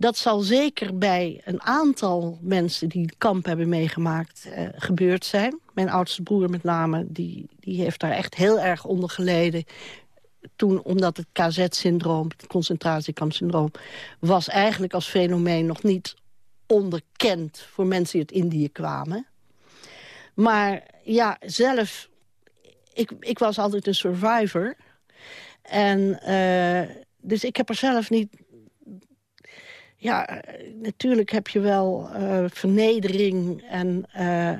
Dat zal zeker bij een aantal mensen die kamp hebben meegemaakt uh, gebeurd zijn. Mijn oudste broer met name, die, die heeft daar echt heel erg onder geleden. Toen, omdat het KZ-syndroom, het concentratiekampsyndroom... was eigenlijk als fenomeen nog niet onderkend voor mensen die uit Indië kwamen. Maar ja, zelf... Ik, ik was altijd een survivor. En uh, dus ik heb er zelf niet ja, natuurlijk heb je wel uh, vernedering en uh,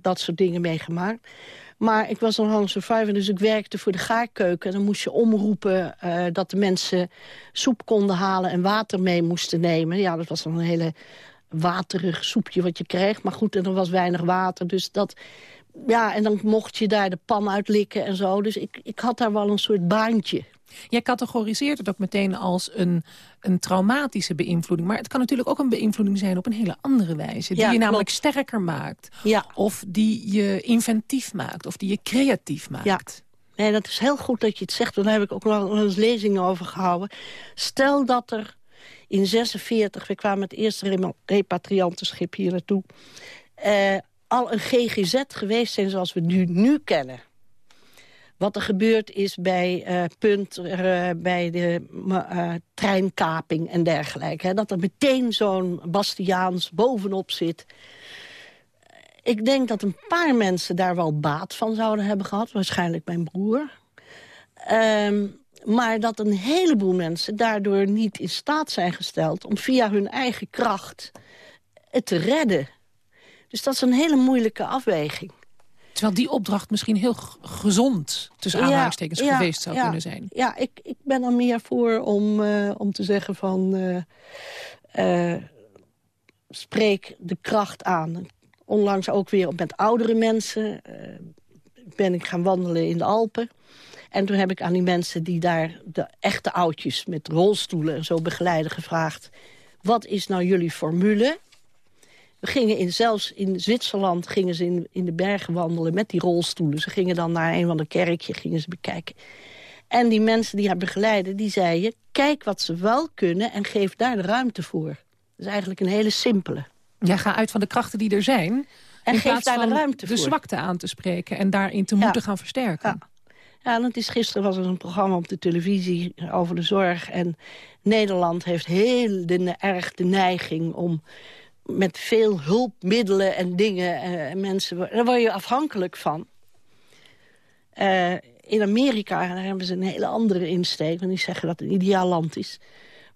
dat soort dingen meegemaakt. Maar ik was een survivor, dus ik werkte voor de gaarkeuken. En dan moest je omroepen uh, dat de mensen soep konden halen en water mee moesten nemen. Ja, dat was dan een hele waterig soepje wat je kreeg. Maar goed, en er was weinig water, dus dat... Ja, en dan mocht je daar de pan uitlikken en zo. Dus ik, ik had daar wel een soort baantje. Jij categoriseert het ook meteen als een, een traumatische beïnvloeding. Maar het kan natuurlijk ook een beïnvloeding zijn op een hele andere wijze. Die je namelijk sterker maakt. Ja. Of die je inventief maakt. Of die je creatief maakt. Ja. Nee, dat is heel goed dat je het zegt. Daar heb ik ook nog eens lezingen over gehouden. Stel dat er in 46, we kwamen het eerste repatriantenschip hier naartoe... Uh, al een GGZ geweest zijn zoals we nu, nu kennen wat er gebeurd is bij uh, Punt, uh, bij de uh, treinkaping en dergelijke. Hè, dat er meteen zo'n Bastiaans bovenop zit. Ik denk dat een paar mensen daar wel baat van zouden hebben gehad. Waarschijnlijk mijn broer. Um, maar dat een heleboel mensen daardoor niet in staat zijn gesteld... om via hun eigen kracht het te redden. Dus dat is een hele moeilijke afweging. Terwijl die opdracht misschien heel gezond, tussen Ja, aanhalingstekens, ja, geweest zou ja. kunnen zijn. Ja, ik, ik ben er meer voor om, eh, om te zeggen van... eh, eh, spreek de kracht aan. Onlangs ook weer met oudere mensen ben ik gaan wandelen in de Alpen. En toen heb ik aan die mensen die daar, de echte oudjes... met rolstoelen en zo begeleiden, gevraagd... wat is nou jullie formule? We gingen in, zelfs in Zwitserland gingen ze in, in de bergen wandelen met die rolstoelen. Ze gingen dan naar een van de kerkje, gingen ze bekijken. En die mensen die haar begeleiden, die zeiden... kijk wat ze wel kunnen en geef daar de ruimte voor. Dat is eigenlijk een hele simpele. Ja, ga uit van de krachten die er zijn. En in geef daar de ruimte de voor. zwakte aan te spreken en daarin te Ja. moeten gaan versterken. Ja. Ja, en het is, gisteren was er een programma op de televisie over de zorg. En Nederland heeft heel de, erg de neiging om met veel hulpmiddelen en dingen... eh, en mensen, daar word je afhankelijk van. Eh, in Amerika daar hebben ze een hele andere insteek. Want die zeggen dat het een ideaal land is.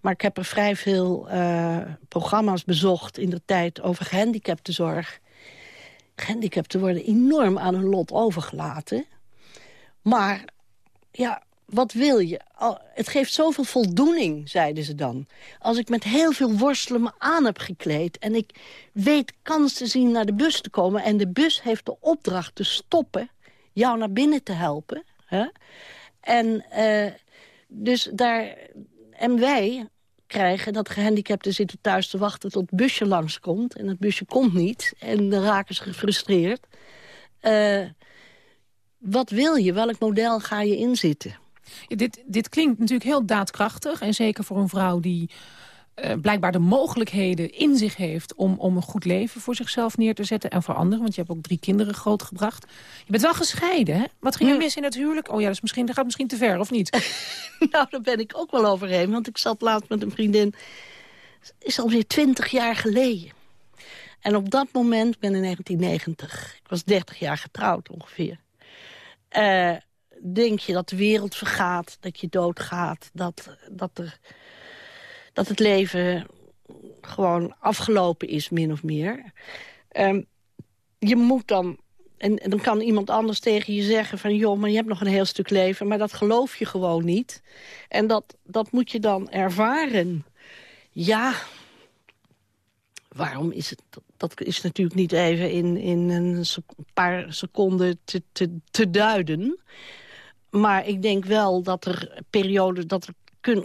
Maar ik heb er vrij veel eh, programma's bezocht in de tijd over gehandicaptenzorg. Gehandicapten worden enorm aan hun lot overgelaten. Maar ja, wat wil je? Het geeft zoveel voldoening, zeiden ze dan. Als ik met heel veel worstelen me aan heb gekleed... en ik weet kans te zien naar de bus te komen... en de bus heeft de opdracht te stoppen, jou naar binnen te helpen. Hè? En eh, dus daar... En wij krijgen dat gehandicapten zitten thuis te wachten tot het busje langskomt. En het busje komt niet. En dan raken ze gefrustreerd. Eh, wat wil je? Welk model ga je inzitten? Ja, dit, dit klinkt natuurlijk heel daadkrachtig. En zeker voor een vrouw die eh, blijkbaar de mogelijkheden in zich heeft... Om, om een goed leven voor zichzelf neer te zetten en voor anderen. Want je hebt ook drie kinderen grootgebracht. Je bent wel gescheiden, hè? Wat ging er mis in het huwelijk? Oh ja, dat, is misschien, dat gaat misschien te ver, of niet? *laughs* nou, daar ben ik ook wel overheen. Want ik zat laatst met een vriendin. is alweer twintig jaar geleden. En op dat moment, ik ben in 1990. Ik was 30 jaar getrouwd ongeveer. Eh, denk je dat de wereld vergaat, dat je doodgaat... dat, dat, er, dat het leven gewoon afgelopen is, min of meer. Ehm, je moet dan... En, en dan kan iemand anders tegen je zeggen van... joh, maar je hebt nog een heel stuk leven. Maar dat geloof je gewoon niet. En dat, dat moet je dan ervaren. Ja, waarom is het... Dat is natuurlijk niet even in, in een paar seconden te, te, te duiden. Maar ik denk wel dat er periodes... dat er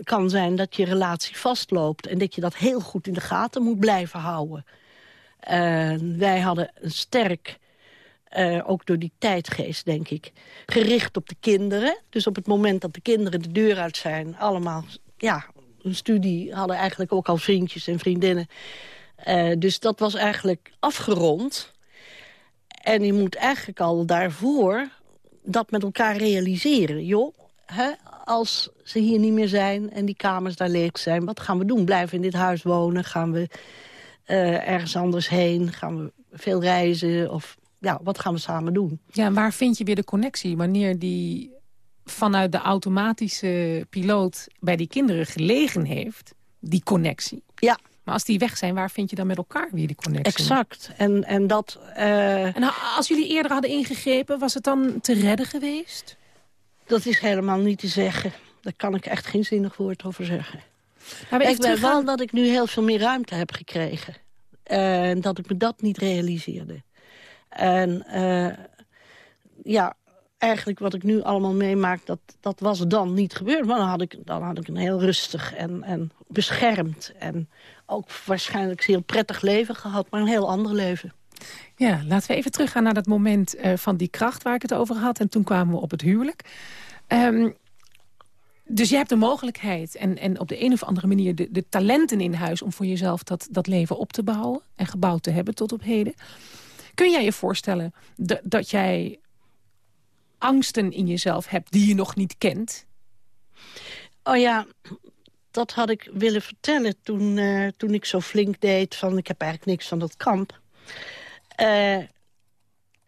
kan zijn dat je relatie vastloopt... en dat je dat heel goed in de gaten moet blijven houden. Eh, wij hadden een sterk, eh, ook door die tijdgeest, denk ik... gericht op de kinderen. Dus op het moment dat de kinderen de deur uit zijn... allemaal, ja, een studie, hadden eigenlijk ook al vriendjes en vriendinnen... Eh, dus dat was eigenlijk afgerond. En je moet eigenlijk al daarvoor dat met elkaar realiseren. Joh, hè, als ze hier niet meer zijn en die kamers daar leeg zijn... wat gaan we doen? Blijven in dit huis wonen? Gaan we eh, ergens anders heen? Gaan we veel reizen? Of ja, wat gaan we samen doen? Ja, waar vind je weer de connectie? Wanneer die vanuit de automatische piloot bij die kinderen gelegen heeft, die connectie. Ja, Maar als die weg zijn, waar vind je dan met elkaar weer die connectie? exact. En, en dat... eh, En als jullie eerder hadden ingegrepen, was het dan te redden geweest? dat is helemaal niet te zeggen. Daar kan ik echt geen zinnig woord over zeggen. We Ik teruggaan? wel dat ik nu heel veel meer ruimte heb gekregen. En dat ik me dat niet realiseerde. En eh, ja, eigenlijk wat ik nu allemaal meemaak, dat, dat was dan niet gebeurd. Maar dan had ik, dan had ik een heel rustig en, en beschermd... en ook waarschijnlijk een heel prettig leven gehad, maar een heel ander leven. Ja, laten we even teruggaan naar dat moment eh, van die kracht waar ik het over had. En toen kwamen we op het huwelijk. Ehm, dus je hebt de mogelijkheid en, en op de een of andere manier de, de talenten in huis... om voor jezelf dat, dat leven op te bouwen en gebouwd te hebben tot op heden. Kun jij je voorstellen dat, dat jij angsten in jezelf hebt die je nog niet kent? Oh ja, dat had ik willen vertellen toen, eh, toen ik zo flink deed... van ik heb eigenlijk niks van dat kamp. Eh,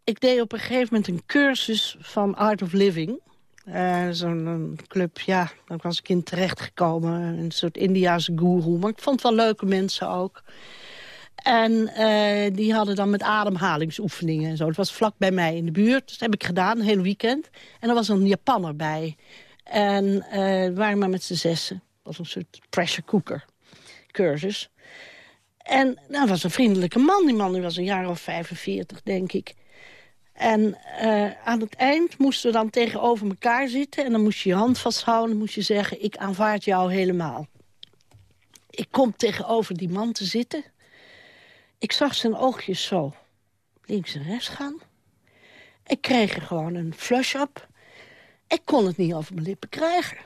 ik deed op een gegeven moment een cursus van Art of Living. Eh, Zo'n club, ja, daar was ik in terechtgekomen. Een soort Indiaanse guru, maar ik vond wel leuke mensen ook. En eh, die hadden dan met ademhalingsoefeningen en zo. Het was vlak bij mij in de buurt. Dat heb ik gedaan, een hele weekend. En er was een Japanner bij. En eh, we waren maar met z'n zessen. Dat was een soort pressure cooker cursus. En dat nou, was een vriendelijke man. Die man die was een jaar of 45, denk ik. En uh, aan het eind moesten we dan tegenover elkaar zitten... en dan moest je je hand vasthouden en moest je zeggen... ik aanvaard jou helemaal. Ik kom tegenover die man te zitten. Ik zag zijn oogjes zo links en rechts gaan. Ik kreeg er gewoon een flush op. Ik kon het niet over mijn lippen krijgen.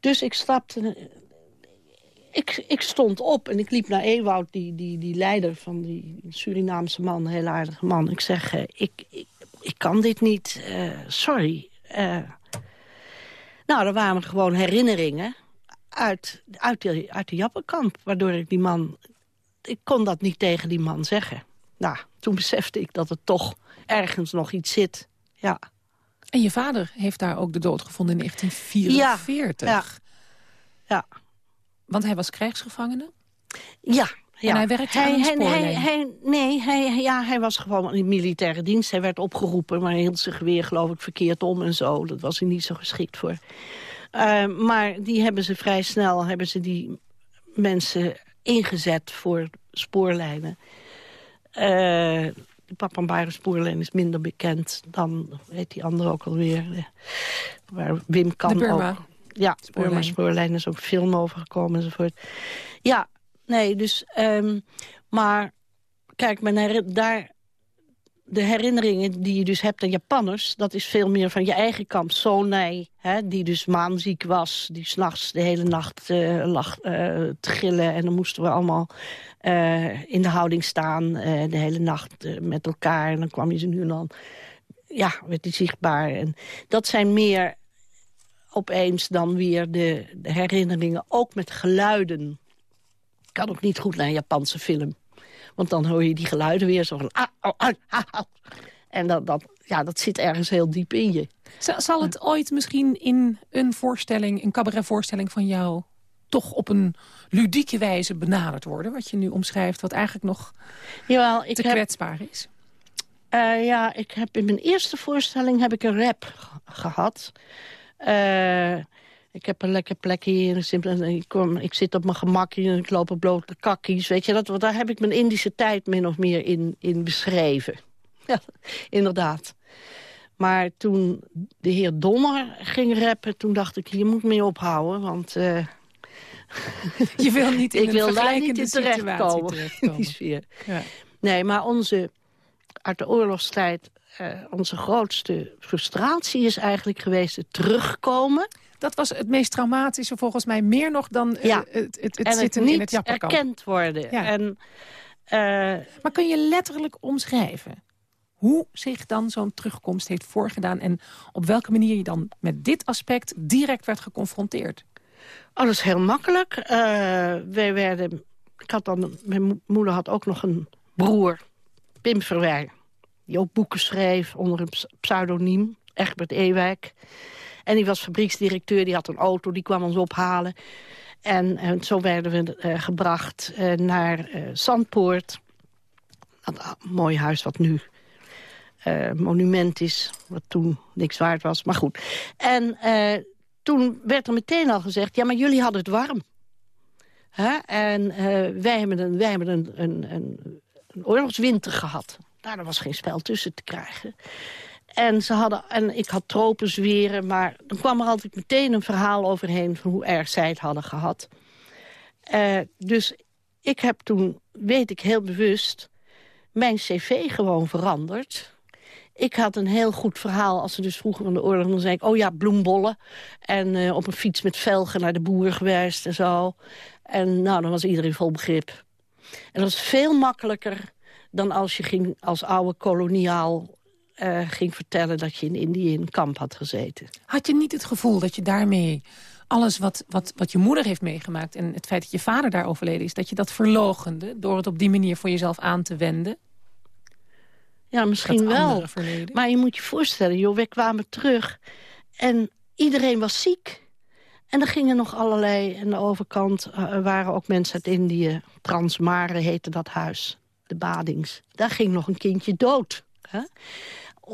Dus ik stapte... Ik, ik stond op en ik liep naar Ewoud, die, die, die leider van die Surinaamse man, heel aardige man. Ik zeg, uh, ik, ik, kan dit niet, uh, sorry. Uh, nou, er waren gewoon herinneringen uit, uit, de, uit de Jappenkamp, waardoor ik die man... Ik kon dat niet tegen die man zeggen. Nou, toen besefte ik dat er toch ergens nog iets zit, ja. En je vader heeft daar ook de dood gevonden in 1944. Ja, ja. Want hij was krijgsgevangene? Ja. Ja. En hij werkte hij, aan hij, hij, Nee, hij, ja, hij was gewoon in militaire dienst. Hij werd opgeroepen, maar hij hield zijn geweer geloof ik verkeerd om en zo. Dat was hij niet zo geschikt voor. Uh, maar die hebben ze vrij snel, hebben ze die mensen ingezet voor spoorlijnen. Uh, de Papambare spoorlijn is minder bekend dan, weet die andere ook alweer. Waar Wim kan ook. Ja, Burma spoorlijn is ook film over gekomen enzovoort. Ja, nee, dus... Um, maar kijk, men daar de herinneringen die je dus hebt aan Japanners... dat is veel meer van je eigen kamp. Sonei, hè, die dus maanziek was. Die s'nachts de hele nacht uh, lag uh, te gillen. En dan moesten we allemaal uh, in de houding staan. de hele nacht met elkaar. En dan kwam je ze nu dan... Ja, werd die zichtbaar. En dat zijn meer opeens dan weer de, de herinneringen. Ook met geluiden. Kan ook niet goed naar een Japanse film. Want dan hoor je die geluiden weer zo van... Ah, oh, ah, ah, ah. En dat, dat, ja, dat zit ergens heel diep in je. Zal het ooit misschien in een voorstelling, een cabaretvoorstelling van jou... toch op een ludieke wijze benaderd worden? Wat je nu omschrijft, wat eigenlijk nog Jawel, ik te heb, kwetsbaar is. Uh, ja, ik heb in mijn eerste voorstelling heb ik een rap gehad. Uh, ik heb een lekker plekje hier. Ik, kom, ik zit op mijn gemakje en ik loop op blote kakkies. Weet je, dat, daar heb ik mijn Indische tijd min of meer in, in beschreven. *laughs* Ja, inderdaad. Maar toen de heer Donner ging rappen, toen dacht ik, je moet mee ophouden. Want uh, *laughs* je wil niet in *laughs* ik wil daar niet in terechtkomen. In die sfeer. Ja. Nee, maar onze, uit de oorlogstijd, uh, onze grootste frustratie is eigenlijk geweest het terugkomen dat was het meest traumatische volgens mij. Meer nog dan uh, het, het, het en zitten het in het erkend worden. Ja. En, uh, maar kun je letterlijk omschrijven hoe zich dan zo'n terugkomst heeft voorgedaan... en op welke manier je dan met dit aspect direct werd geconfronteerd? Alles heel makkelijk. Uh, wij werden... Ik had dan, mijn moeder had ook nog een broer, Pim Verwij... die ook boeken schreef onder een pseudoniem, Egbert Ewijk... En die was fabrieksdirecteur, die had een auto, die kwam ons ophalen. En, en zo werden we uh, gebracht uh, naar uh, Zandpoort. Dat mooi huis wat nu monument is, wat toen niks waard was. Maar goed. En toen werd er meteen al gezegd, ja, maar jullie hadden het warm. Hè? En wij hebben, een, wij hebben een, een, een, een oorlogswinter gehad. Nou, er was geen spel tussen te krijgen. En, ze hadden, en ik had tropenzweren, maar dan kwam er altijd meteen een verhaal overheen... van hoe erg zij het hadden gehad. Uh, dus ik heb toen, weet ik heel bewust, mijn cv gewoon veranderd. Ik had een heel goed verhaal als ze dus vroeger van de oorlog... dan zei ik, oh ja, bloembollen. En uh, op een fiets met velgen naar de boer geweest en zo. En nou, dan was iedereen vol begrip. En dat was veel makkelijker dan als je ging als oude koloniaal uh, ging vertellen dat je in Indië in een kamp had gezeten. Had je niet het gevoel dat je daarmee alles wat, wat, wat je moeder heeft meegemaakt... en het feit dat je vader daar overleden is... dat je dat verlogende door het op die manier voor jezelf aan te wenden? Ja, misschien wel. Maar je moet je voorstellen, joh, wij kwamen terug en iedereen was ziek. En er gingen nog allerlei, aan de overkant eh, waren ook mensen uit Indië. Transmare heette dat huis, de Badings. Daar ging nog een kindje dood. Hè?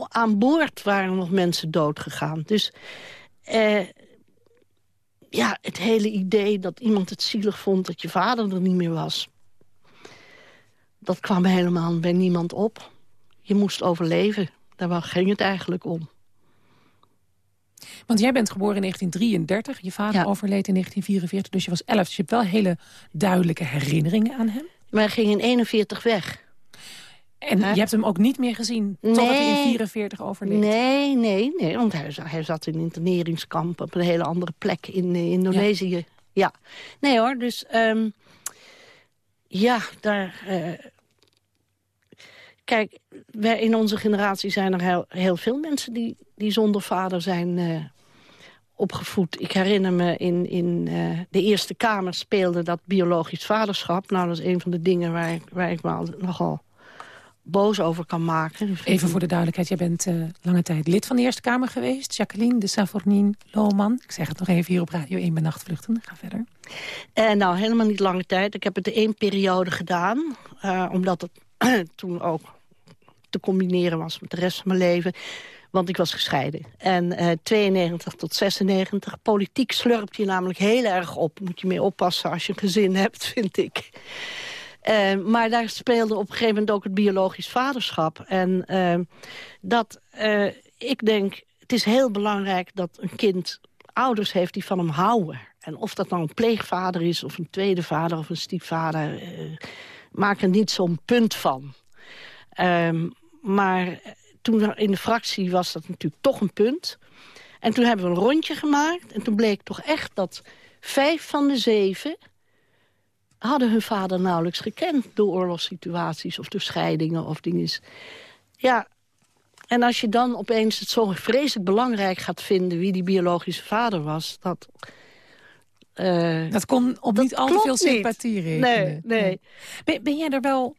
Aan boord waren nog mensen dood gegaan. Dus eh, ja, het hele idee dat iemand het zielig vond dat je vader er niet meer was... dat kwam helemaal bij niemand op. Je moest overleven. Daar ging het eigenlijk om. Want jij bent geboren in 1933, je vader Ja. overleed in 1944, dus je was 11. Dus je hebt wel hele duidelijke herinneringen aan hem. Wij gingen in 41 weg. En je hebt hem ook niet meer gezien totdat hij in Nee. 44 overleed. Nee, nee, nee, want hij, za- hij zat in een interneringskamp op een hele andere plek in eh, Indonesië. Ja. Nee hoor, dus ehm, ja, daar... eh, kijk, wij, in onze generatie zijn er heel, heel veel mensen die, die zonder vader zijn eh, opgevoed. Ik herinner me in, in eh, de Eerste Kamer speelde dat biologisch vaderschap. Nou, dat is een van de dingen waar ik, waar ik me al- nogal boos over kan maken. Dus Even voor de duidelijkheid, jij bent eh, lange tijd lid van de Eerste Kamer geweest. Jacqueline de Savornin Lohman. Ik zeg het nog even hier op Radio 1 bij Nachtvluchten. Ga verder. En nou, helemaal niet lange tijd. Ik heb het één periode gedaan. omdat het *clears throat* toen ook te combineren was met de rest van mijn leven. Want ik was gescheiden. En eh 92 tot 96. Politiek slurpt je namelijk heel erg op. Moet je mee oppassen als je een gezin hebt, *laughs* vind ik. Eh, maar daar speelde op een gegeven moment ook het biologisch vaderschap. En eh, dat, eh, ik denk, het is heel belangrijk dat een kind ouders heeft die van hem houden. En of dat nou een pleegvader is, of een tweede vader, of een stiefvader... eh, maak er niet zo'n punt van. Ehm, maar toen in de fractie was dat natuurlijk toch een punt. En toen hebben we een rondje gemaakt. En toen bleek toch echt dat vijf van de zeven hadden hun vader nauwelijks gekend... door oorlogssituaties of door scheidingen of dingen. Ja, en als je dan opeens het zo vreselijk belangrijk gaat vinden... wie die biologische vader was, dat... eh, Dat kon op Dat niet al te veel sympathie rekenen. Nee, nee. Ben, ben jij er wel,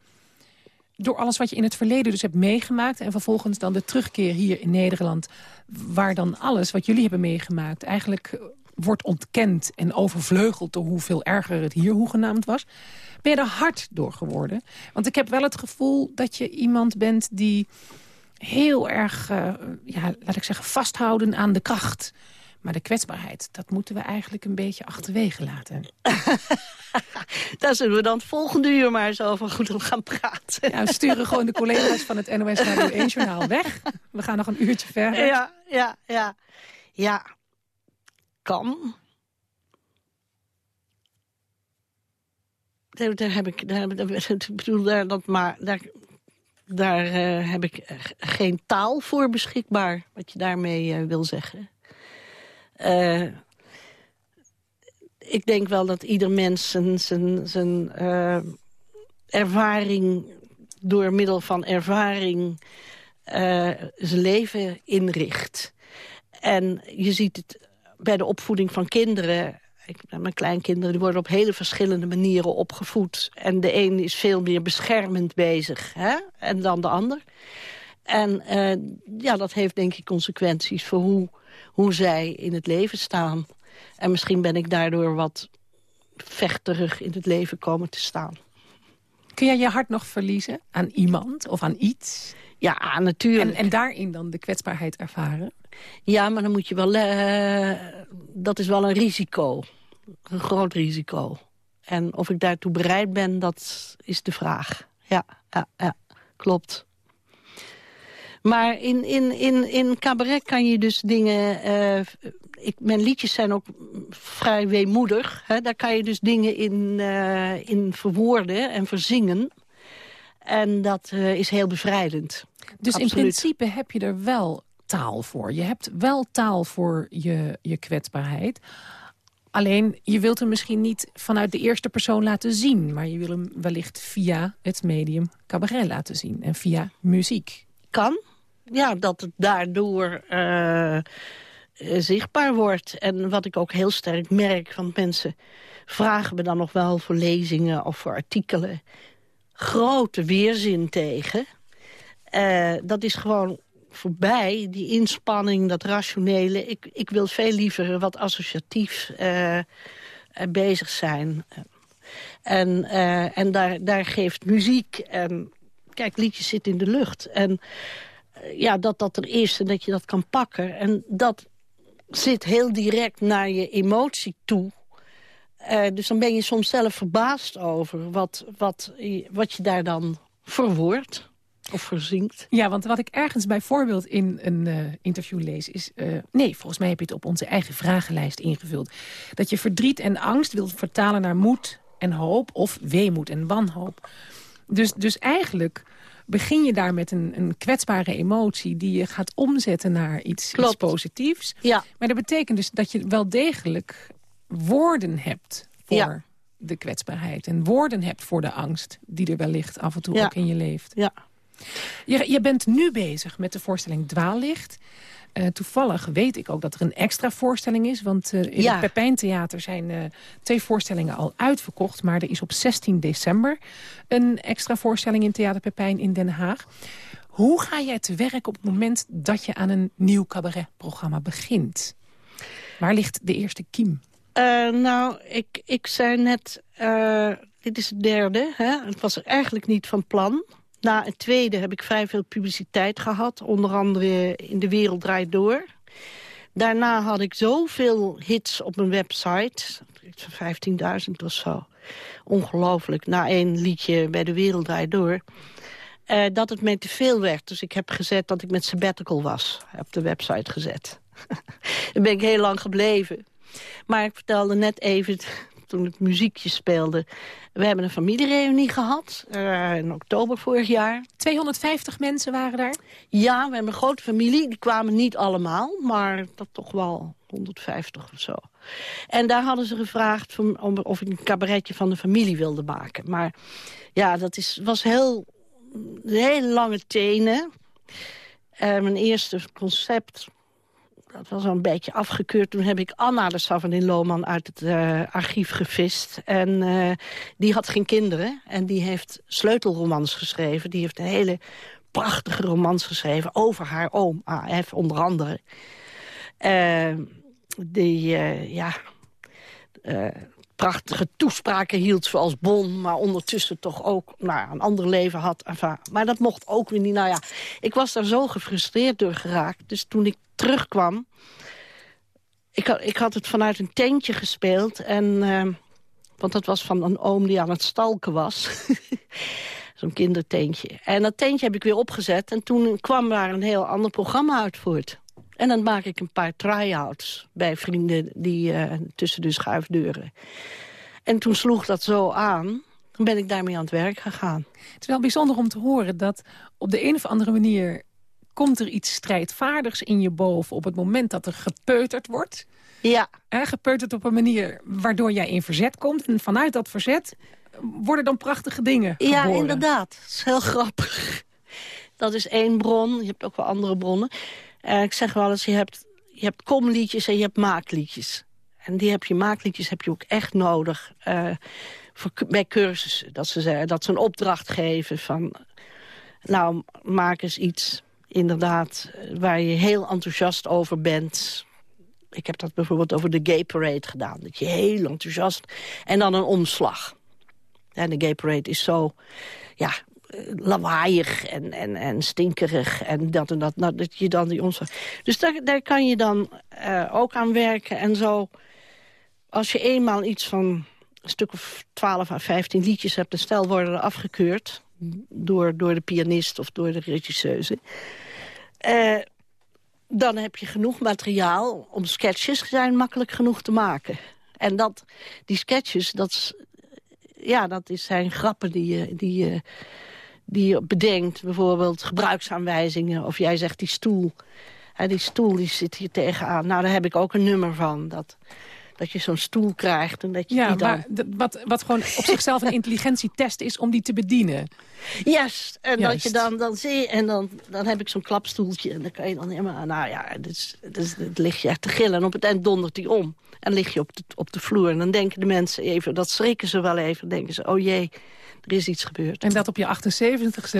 door alles wat je in het verleden dus hebt meegemaakt... en vervolgens dan de terugkeer hier in Nederland... waar dan alles wat jullie hebben meegemaakt eigenlijk eh, wordt ontkend... en overvleugeld door hoeveel erger het hier hoegenaamd was... ben je er hard door geworden? Want ik heb wel het gevoel dat je iemand bent die heel erg, eh, ja, laat ik zeggen, vasthouden aan de kracht... Maar de kwetsbaarheid, dat moeten we eigenlijk een beetje achterwege laten. *laughs* Daar zullen we dan het volgende uur maar eens over goed op gaan praten. Ja, we sturen gewoon de collega's van het NOS Radio 1 Journaal weg. We gaan nog een uurtje verder. Ja, ja, ja. Ja, kan. Daar, daar heb ik, daar, *laughs* bedoel, daar, dat maar, daar, daar eh, heb ik eh, geen taal voor beschikbaar, wat je daarmee eh, wil zeggen. Eh, ik denk wel dat ieder mens zijn, zijn, eh, ervaring, door middel van ervaring, eh, zijn leven inricht. En je ziet het bij de opvoeding van kinderen. Ik, mijn kleinkinderen die worden op hele verschillende manieren opgevoed. En de een is veel meer beschermend bezig hè? en dan de ander. En ja, dat heeft denk ik consequenties voor hoe, hoe zij in het leven staan. En misschien ben ik daardoor wat vechterig in het leven komen te staan. Kun jij je hart nog verliezen aan iemand of aan iets? Ja, natuurlijk. En, en daarin dan de kwetsbaarheid ervaren? Ja, maar dan moet je wel... eh, dat is wel een risico. Een groot risico. En of ik daartoe bereid ben, dat is de vraag. Ja, ja, ja klopt. Maar in, in, in, in cabaret kan je dus dingen... eh, ik, mijn liedjes zijn ook vrij weemoedig. Hè? Daar kan je dus dingen in, eh, in verwoorden en verzingen. En dat eh, is heel bevrijdend. Dus in principe heb je er wel taal voor. Je hebt wel taal voor je, je kwetsbaarheid. Alleen, je wilt hem misschien niet vanuit de eerste persoon laten zien... maar je wil hem wellicht via het medium cabaret laten zien. En via muziek. kan. Ja, dat het daardoor eh, eh, zichtbaar wordt. En wat ik ook heel sterk merk, want mensen vragen me dan nog wel voor lezingen of voor artikelen. Grote weerzin tegen. Eh, dat is gewoon voorbij, die inspanning, dat rationele. Ik, ik wil veel liever wat associatief uh, bezig zijn. En, en daar, daar geeft muziek en... Kijk, liedjes zitten in de lucht. En ja, dat dat er is en dat je dat kan pakken. En dat zit heel direct naar je emotie toe. Uh, dus dan ben je soms zelf verbaasd over wat, wat, wat je daar dan verwoordt. Of verzinkt. Ja, want wat ik ergens bijvoorbeeld in een uh, interview lees is... Uh, nee, volgens mij heb je het op onze eigen vragenlijst ingevuld. Dat je verdriet en angst wilt vertalen naar moed en hoop... of weemoed en wanhoop. Dus, dus eigenlijk begin je daar met een, een kwetsbare emotie... die je gaat omzetten naar iets, iets positiefs. Ja. Maar dat betekent dus dat je wel degelijk woorden hebt voor Ja. de kwetsbaarheid. En woorden hebt voor de angst die er wellicht af en toe Ja. ook in je leeft. Ja. Je, je bent nu bezig met de voorstelling Dwaallicht. Eh, toevallig weet ik ook dat er een extra voorstelling is. Want eh, in Ja. het Pepijntheater zijn eh, twee voorstellingen al uitverkocht. Maar er is op 16 december een extra voorstelling in Theater Pepijn in Den Haag. Hoe ga jij te werk op het moment dat je aan een nieuw cabaretprogramma begint? Waar ligt de eerste kiem? Nou, ik, ik zei net, dit is het derde. Hè? Het was er eigenlijk niet van plan. Na het tweede heb ik vrij veel publiciteit gehad. Onder andere in De Wereld Draait Door. Daarna had ik zoveel hits op mijn website. 15.000 of zo. Ongelooflijk. Na één liedje bij De Wereld Draait Door. eh, dat het mij te veel werd. Dus ik heb gezet dat ik met sabbatical was. Op de website gezet. *laughs* Daar ben ik heel lang gebleven. Maar ik vertelde net even, toen het muziekje speelde... we hebben een familiereunie gehad eh, in oktober vorig jaar. 250 mensen waren daar. Ja, we hebben een grote familie. Die kwamen niet allemaal, maar dat toch wel 150 of zo. En daar hadden ze gevraagd van- om, of ik een cabaretje van de familie wilde maken. Maar ja, dat is, was heel, hele lange tenen. Eh, mijn eerste concept, dat was al een beetje afgekeurd. Toen heb ik Anna de Savanin Lohman uit het eh, archief gevist. En eh, die had geen kinderen. En die heeft sleutelromans geschreven. Die heeft een hele prachtige romans geschreven over haar oom, A.F. onder andere. Eh, die, ja... prachtige toespraken hield zoals Bon... maar ondertussen toch ook nou, een ander leven had. Maar dat mocht ook weer niet. Nou ja, ik was daar zo gefrustreerd door geraakt. Dus toen ik terugkwam... Ik had, ik had het vanuit een tentje gespeeld. En, eh, want dat was van een oom die aan het stalken was. *laughs* Zo'n kindertentje. En dat tentje heb ik weer opgezet. En toen kwam daar een heel ander programma uit voort. En dan maak ik een paar try-outs bij vrienden die eh, tussen de schuifdeuren. En toen sloeg dat zo aan. Toen ben ik daarmee aan het werk gegaan. Het is wel bijzonder om te horen dat op de een of andere manier... komt er iets strijdvaardigs in je boven op het moment dat er gepeuterd wordt. Ja, Hè, gepeuterd op een manier waardoor jij in verzet komt. En vanuit dat verzet worden dan prachtige dingen ja geboren. inderdaad. Dat is heel *laughs* grappig. Dat is één bron. Je hebt ook wel andere bronnen. Eh, ik zeg wel eens, je hebt, je hebt komliedjes en je hebt maakliedjes. En die heb je, maakliedjes heb je ook echt nodig. eh, voor, bij cursussen. Dat ze, dat ze een opdracht geven van... Nou, maak eens iets, inderdaad, eh, waar je heel enthousiast over bent. Ik heb dat bijvoorbeeld over de Gay Parade gedaan. Dat je heel enthousiast... En dan een omslag. En de Gay Parade is zo... Ja, lawaaiig en, en, en stinkerig. En dat en dat, nou, dat je dan die omslag... Dus daar, daar kan je dan eh, ook aan werken. En zo, als je eenmaal iets van een stuk of 12 à 15 liedjes hebt... en stel worden er afgekeurd door, door de pianist of door de regisseuse... eh, dan heb je genoeg materiaal om sketches zijn makkelijk genoeg te maken. En dat, die sketches, dat, ja, dat zijn grappen die die, je, die bedenkt. Bijvoorbeeld gebruiksaanwijzingen. Of jij zegt die stoel. Hè, die stoel die zit hier tegenaan. Nou, daar heb ik ook een nummer van. Dat, dat je zo'n stoel krijgt en dat je Ja, die dan... maar wat, wat gewoon op *laughs* zichzelf een intelligentietest is om die te bedienen. Juist, en dat je dan, dan zie en dan, dan heb ik zo'n klapstoeltje... en dan kan je dan helemaal, nou ja, dus, dus, het lig je echt te gillen... en op het eind dondert hij om. En lig je op de, op de vloer. En dan denken de mensen even, dat schrikken ze wel even. denken ze, oh jee, er is iets gebeurd. En dat op je 78ste.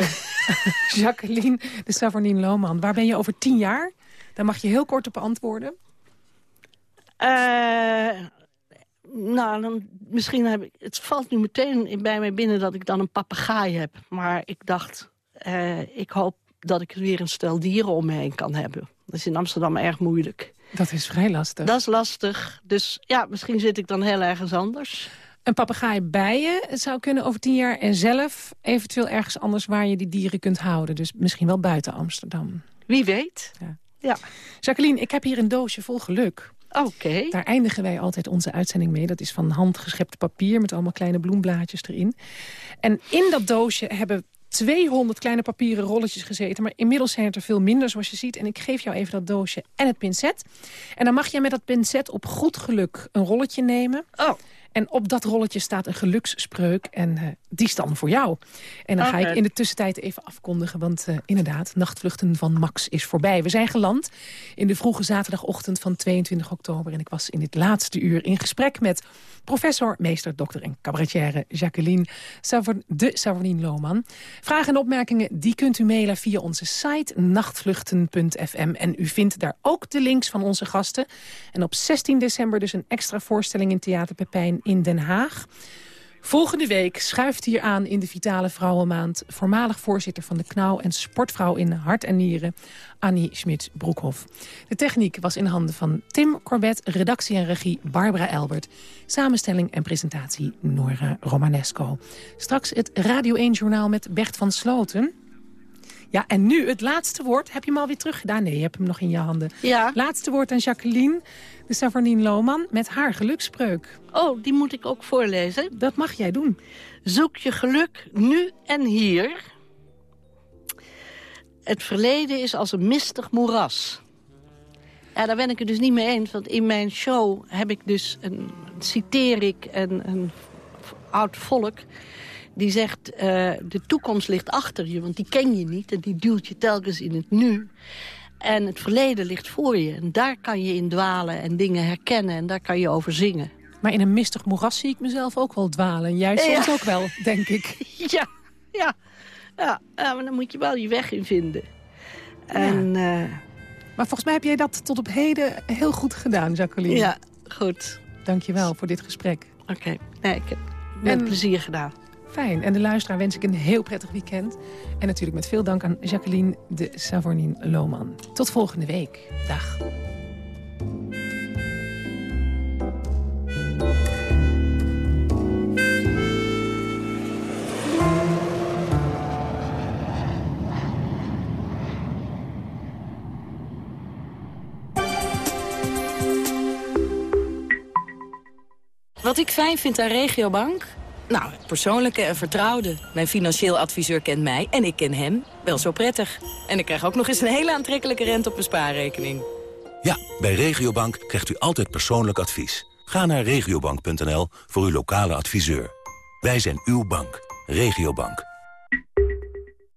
*laughs* Jacqueline de Savornien Lohman. Waar ben je over tien jaar? Daar mag je heel kort op antwoorden. Eh, nou, dan, misschien heb ik... Het valt nu meteen bij mij binnen dat ik dan een papegaai heb. Maar ik dacht, eh, ik hoop dat ik weer een stel dieren om me heen kan hebben. Dat is in Amsterdam erg moeilijk. Dat is vrij lastig. Dat is lastig. Dus ja, misschien zit ik dan heel ergens anders. Een papegaai bij je zou kunnen over tien jaar... en zelf eventueel ergens anders waar je die dieren kunt houden. Dus misschien wel buiten Amsterdam. Wie weet. Ja. Ja, Jacqueline, ik heb hier een doosje vol geluk. Oké. Daar eindigen wij altijd onze uitzending mee. Dat is van handgeschept papier met allemaal kleine bloemblaadjes erin. En in dat doosje hebben 200 kleine papieren rolletjes gezeten. Maar inmiddels zijn het er veel minder, zoals je ziet. En ik geef jou even dat doosje en het pincet. En dan mag jij met dat pincet op goed geluk een rolletje nemen. Oh, En op dat rolletje staat een geluksspreuk. En eh, die is dan voor jou. En dan ga ik in de tussentijd even afkondigen. Want eh, inderdaad, Nachtvluchten van Max is voorbij. We zijn geland in de vroege zaterdagochtend van 22 oktober. En ik was in dit laatste uur in gesprek met professor, meester, dokter en cabaretière Jacqueline Savor de Savornien Lohman. Vragen en opmerkingen die kunt u mailen via onze site nachtvluchten.fm. En u vindt daar ook de links van onze gasten. En op 16 december dus een extra voorstelling in Theater Pepijn in Den Haag. Volgende week schuift hier aan in de Vitale Vrouwenmaand... voormalig voorzitter van de Knauw en sportvrouw in hart en nieren... Annie Schmid-Broekhoff. De techniek was in handen van Tim Corbett, redactie en regie Barbara Elbert... samenstelling en presentatie Nora Romanesco. Straks het Radio 1-journaal met Bert van Sloten... Ja, en nu het laatste woord. Heb je hem alweer teruggedaan? Nee, je hebt hem nog in je handen. ja. Laatste woord aan Jacqueline de Savornien Lohman met haar geluksspreuk. Oh, die moet ik ook voorlezen. Dat mag jij doen. Zoek je geluk nu en hier. Het verleden is als een mistig moeras. Ja, daar ben ik het dus niet mee eens. Want in mijn show heb ik dus een, citeer ik een, een oud volk... die zegt, eh, de toekomst ligt achter je, want die ken je niet. En die duwt je telkens in het nu. En het verleden ligt voor je. En daar kan je in dwalen en dingen herkennen. En daar kan je over zingen. Maar in een mistig moeras zie ik mezelf ook wel dwalen. En jij soms Ja. ook wel, denk ik. *laughs* Ja, ja, ja, ja, maar dan moet je wel je weg in vinden. En eh, Maar volgens mij heb jij dat tot op heden heel goed gedaan, Jacqueline. ja, goed. Dank je wel voor dit gesprek. Oké, nee, ik heb met En- plezier gedaan. Fijn. En de luisteraar wens ik een heel prettig weekend. En natuurlijk met veel dank aan Jacqueline de Savornin Lohman. Tot volgende week. Dag. Wat ik fijn vind aan Regiobank? Nou, het persoonlijke en vertrouwde. Mijn financieel adviseur kent mij en ik ken hem wel zo prettig. En ik krijg ook nog eens een hele aantrekkelijke rente op mijn spaarrekening. Ja, bij Regiobank krijgt u altijd persoonlijk advies. Ga naar regiobank.nl voor uw lokale adviseur. Wij zijn uw bank. Regiobank.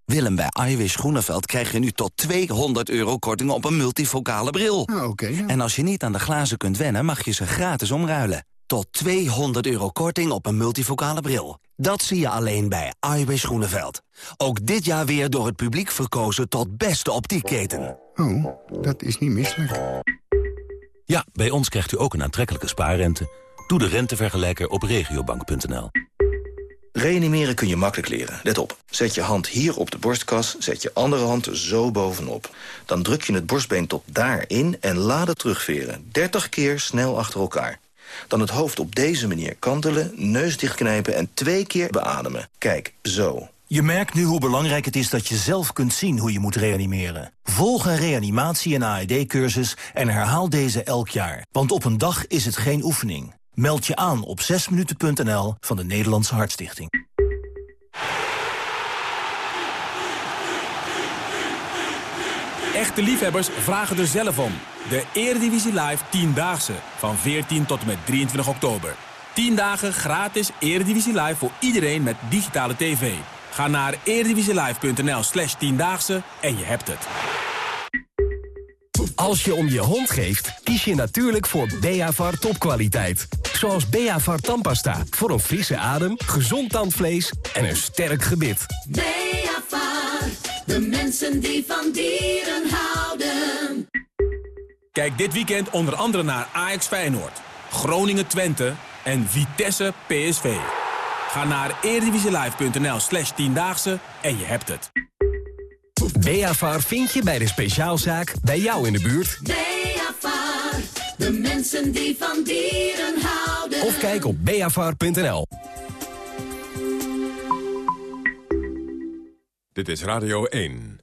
Willem, bij Iwis Groeneveld krijg je nu tot 200 euro korting op een multifocale bril. Oké. ja. En als je niet aan de glazen kunt wennen, mag je ze gratis omruilen. Tot 200 euro korting op een multifocale bril. Dat zie je alleen bij Iwis Groeneveld. Ook dit jaar weer door het publiek verkozen tot beste optiekketen. Oh, dat is niet misselijk. Ja, bij ons krijgt u ook een aantrekkelijke spaarrente. Doe de rentevergelijker op regiobank.nl. Reanimeren kun je makkelijk leren. Let op. Zet je hand hier op de borstkas, zet je andere hand zo bovenop. Dan druk je het borstbeen tot daarin en laat het terugveren. 30 keer snel achter elkaar. Dan het hoofd op deze manier kantelen, neus dichtknijpen en twee keer beademen. Kijk, zo. Je merkt nu hoe belangrijk het is dat je zelf kunt zien hoe je moet reanimeren. Volg een reanimatie- en AED-cursus en herhaal deze elk jaar. Want op een dag is het geen oefening. Meld je aan op 6minuten.nl van de Nederlandse Hartstichting. Echte liefhebbers vragen er zelf om. De Eredivisie Live 10-daagse van 14 tot en met 23 oktober. 10 dagen gratis Eredivisie Live voor iedereen met digitale tv. Ga naar eredivisielive.nl slash 10daagse en je hebt het. Als je om je hond geeft, kies je natuurlijk voor Beavar topkwaliteit. Zoals Beavar tandpasta, voor een frisse adem, gezond tandvlees en een sterk gebit. Beavar, de mensen die van dieren houden. Kijk dit weekend onder andere naar Ajax Feyenoord, Groningen Twente en Vitesse PSV. Ga naar eredivisielive.nl slash tiendaagse en je hebt het. Beavar vind je bij de speciaalzaak bij jou in de buurt. Beavar, de mensen die van dieren houden. Of kijk op beavar.nl. Dit is Radio 1.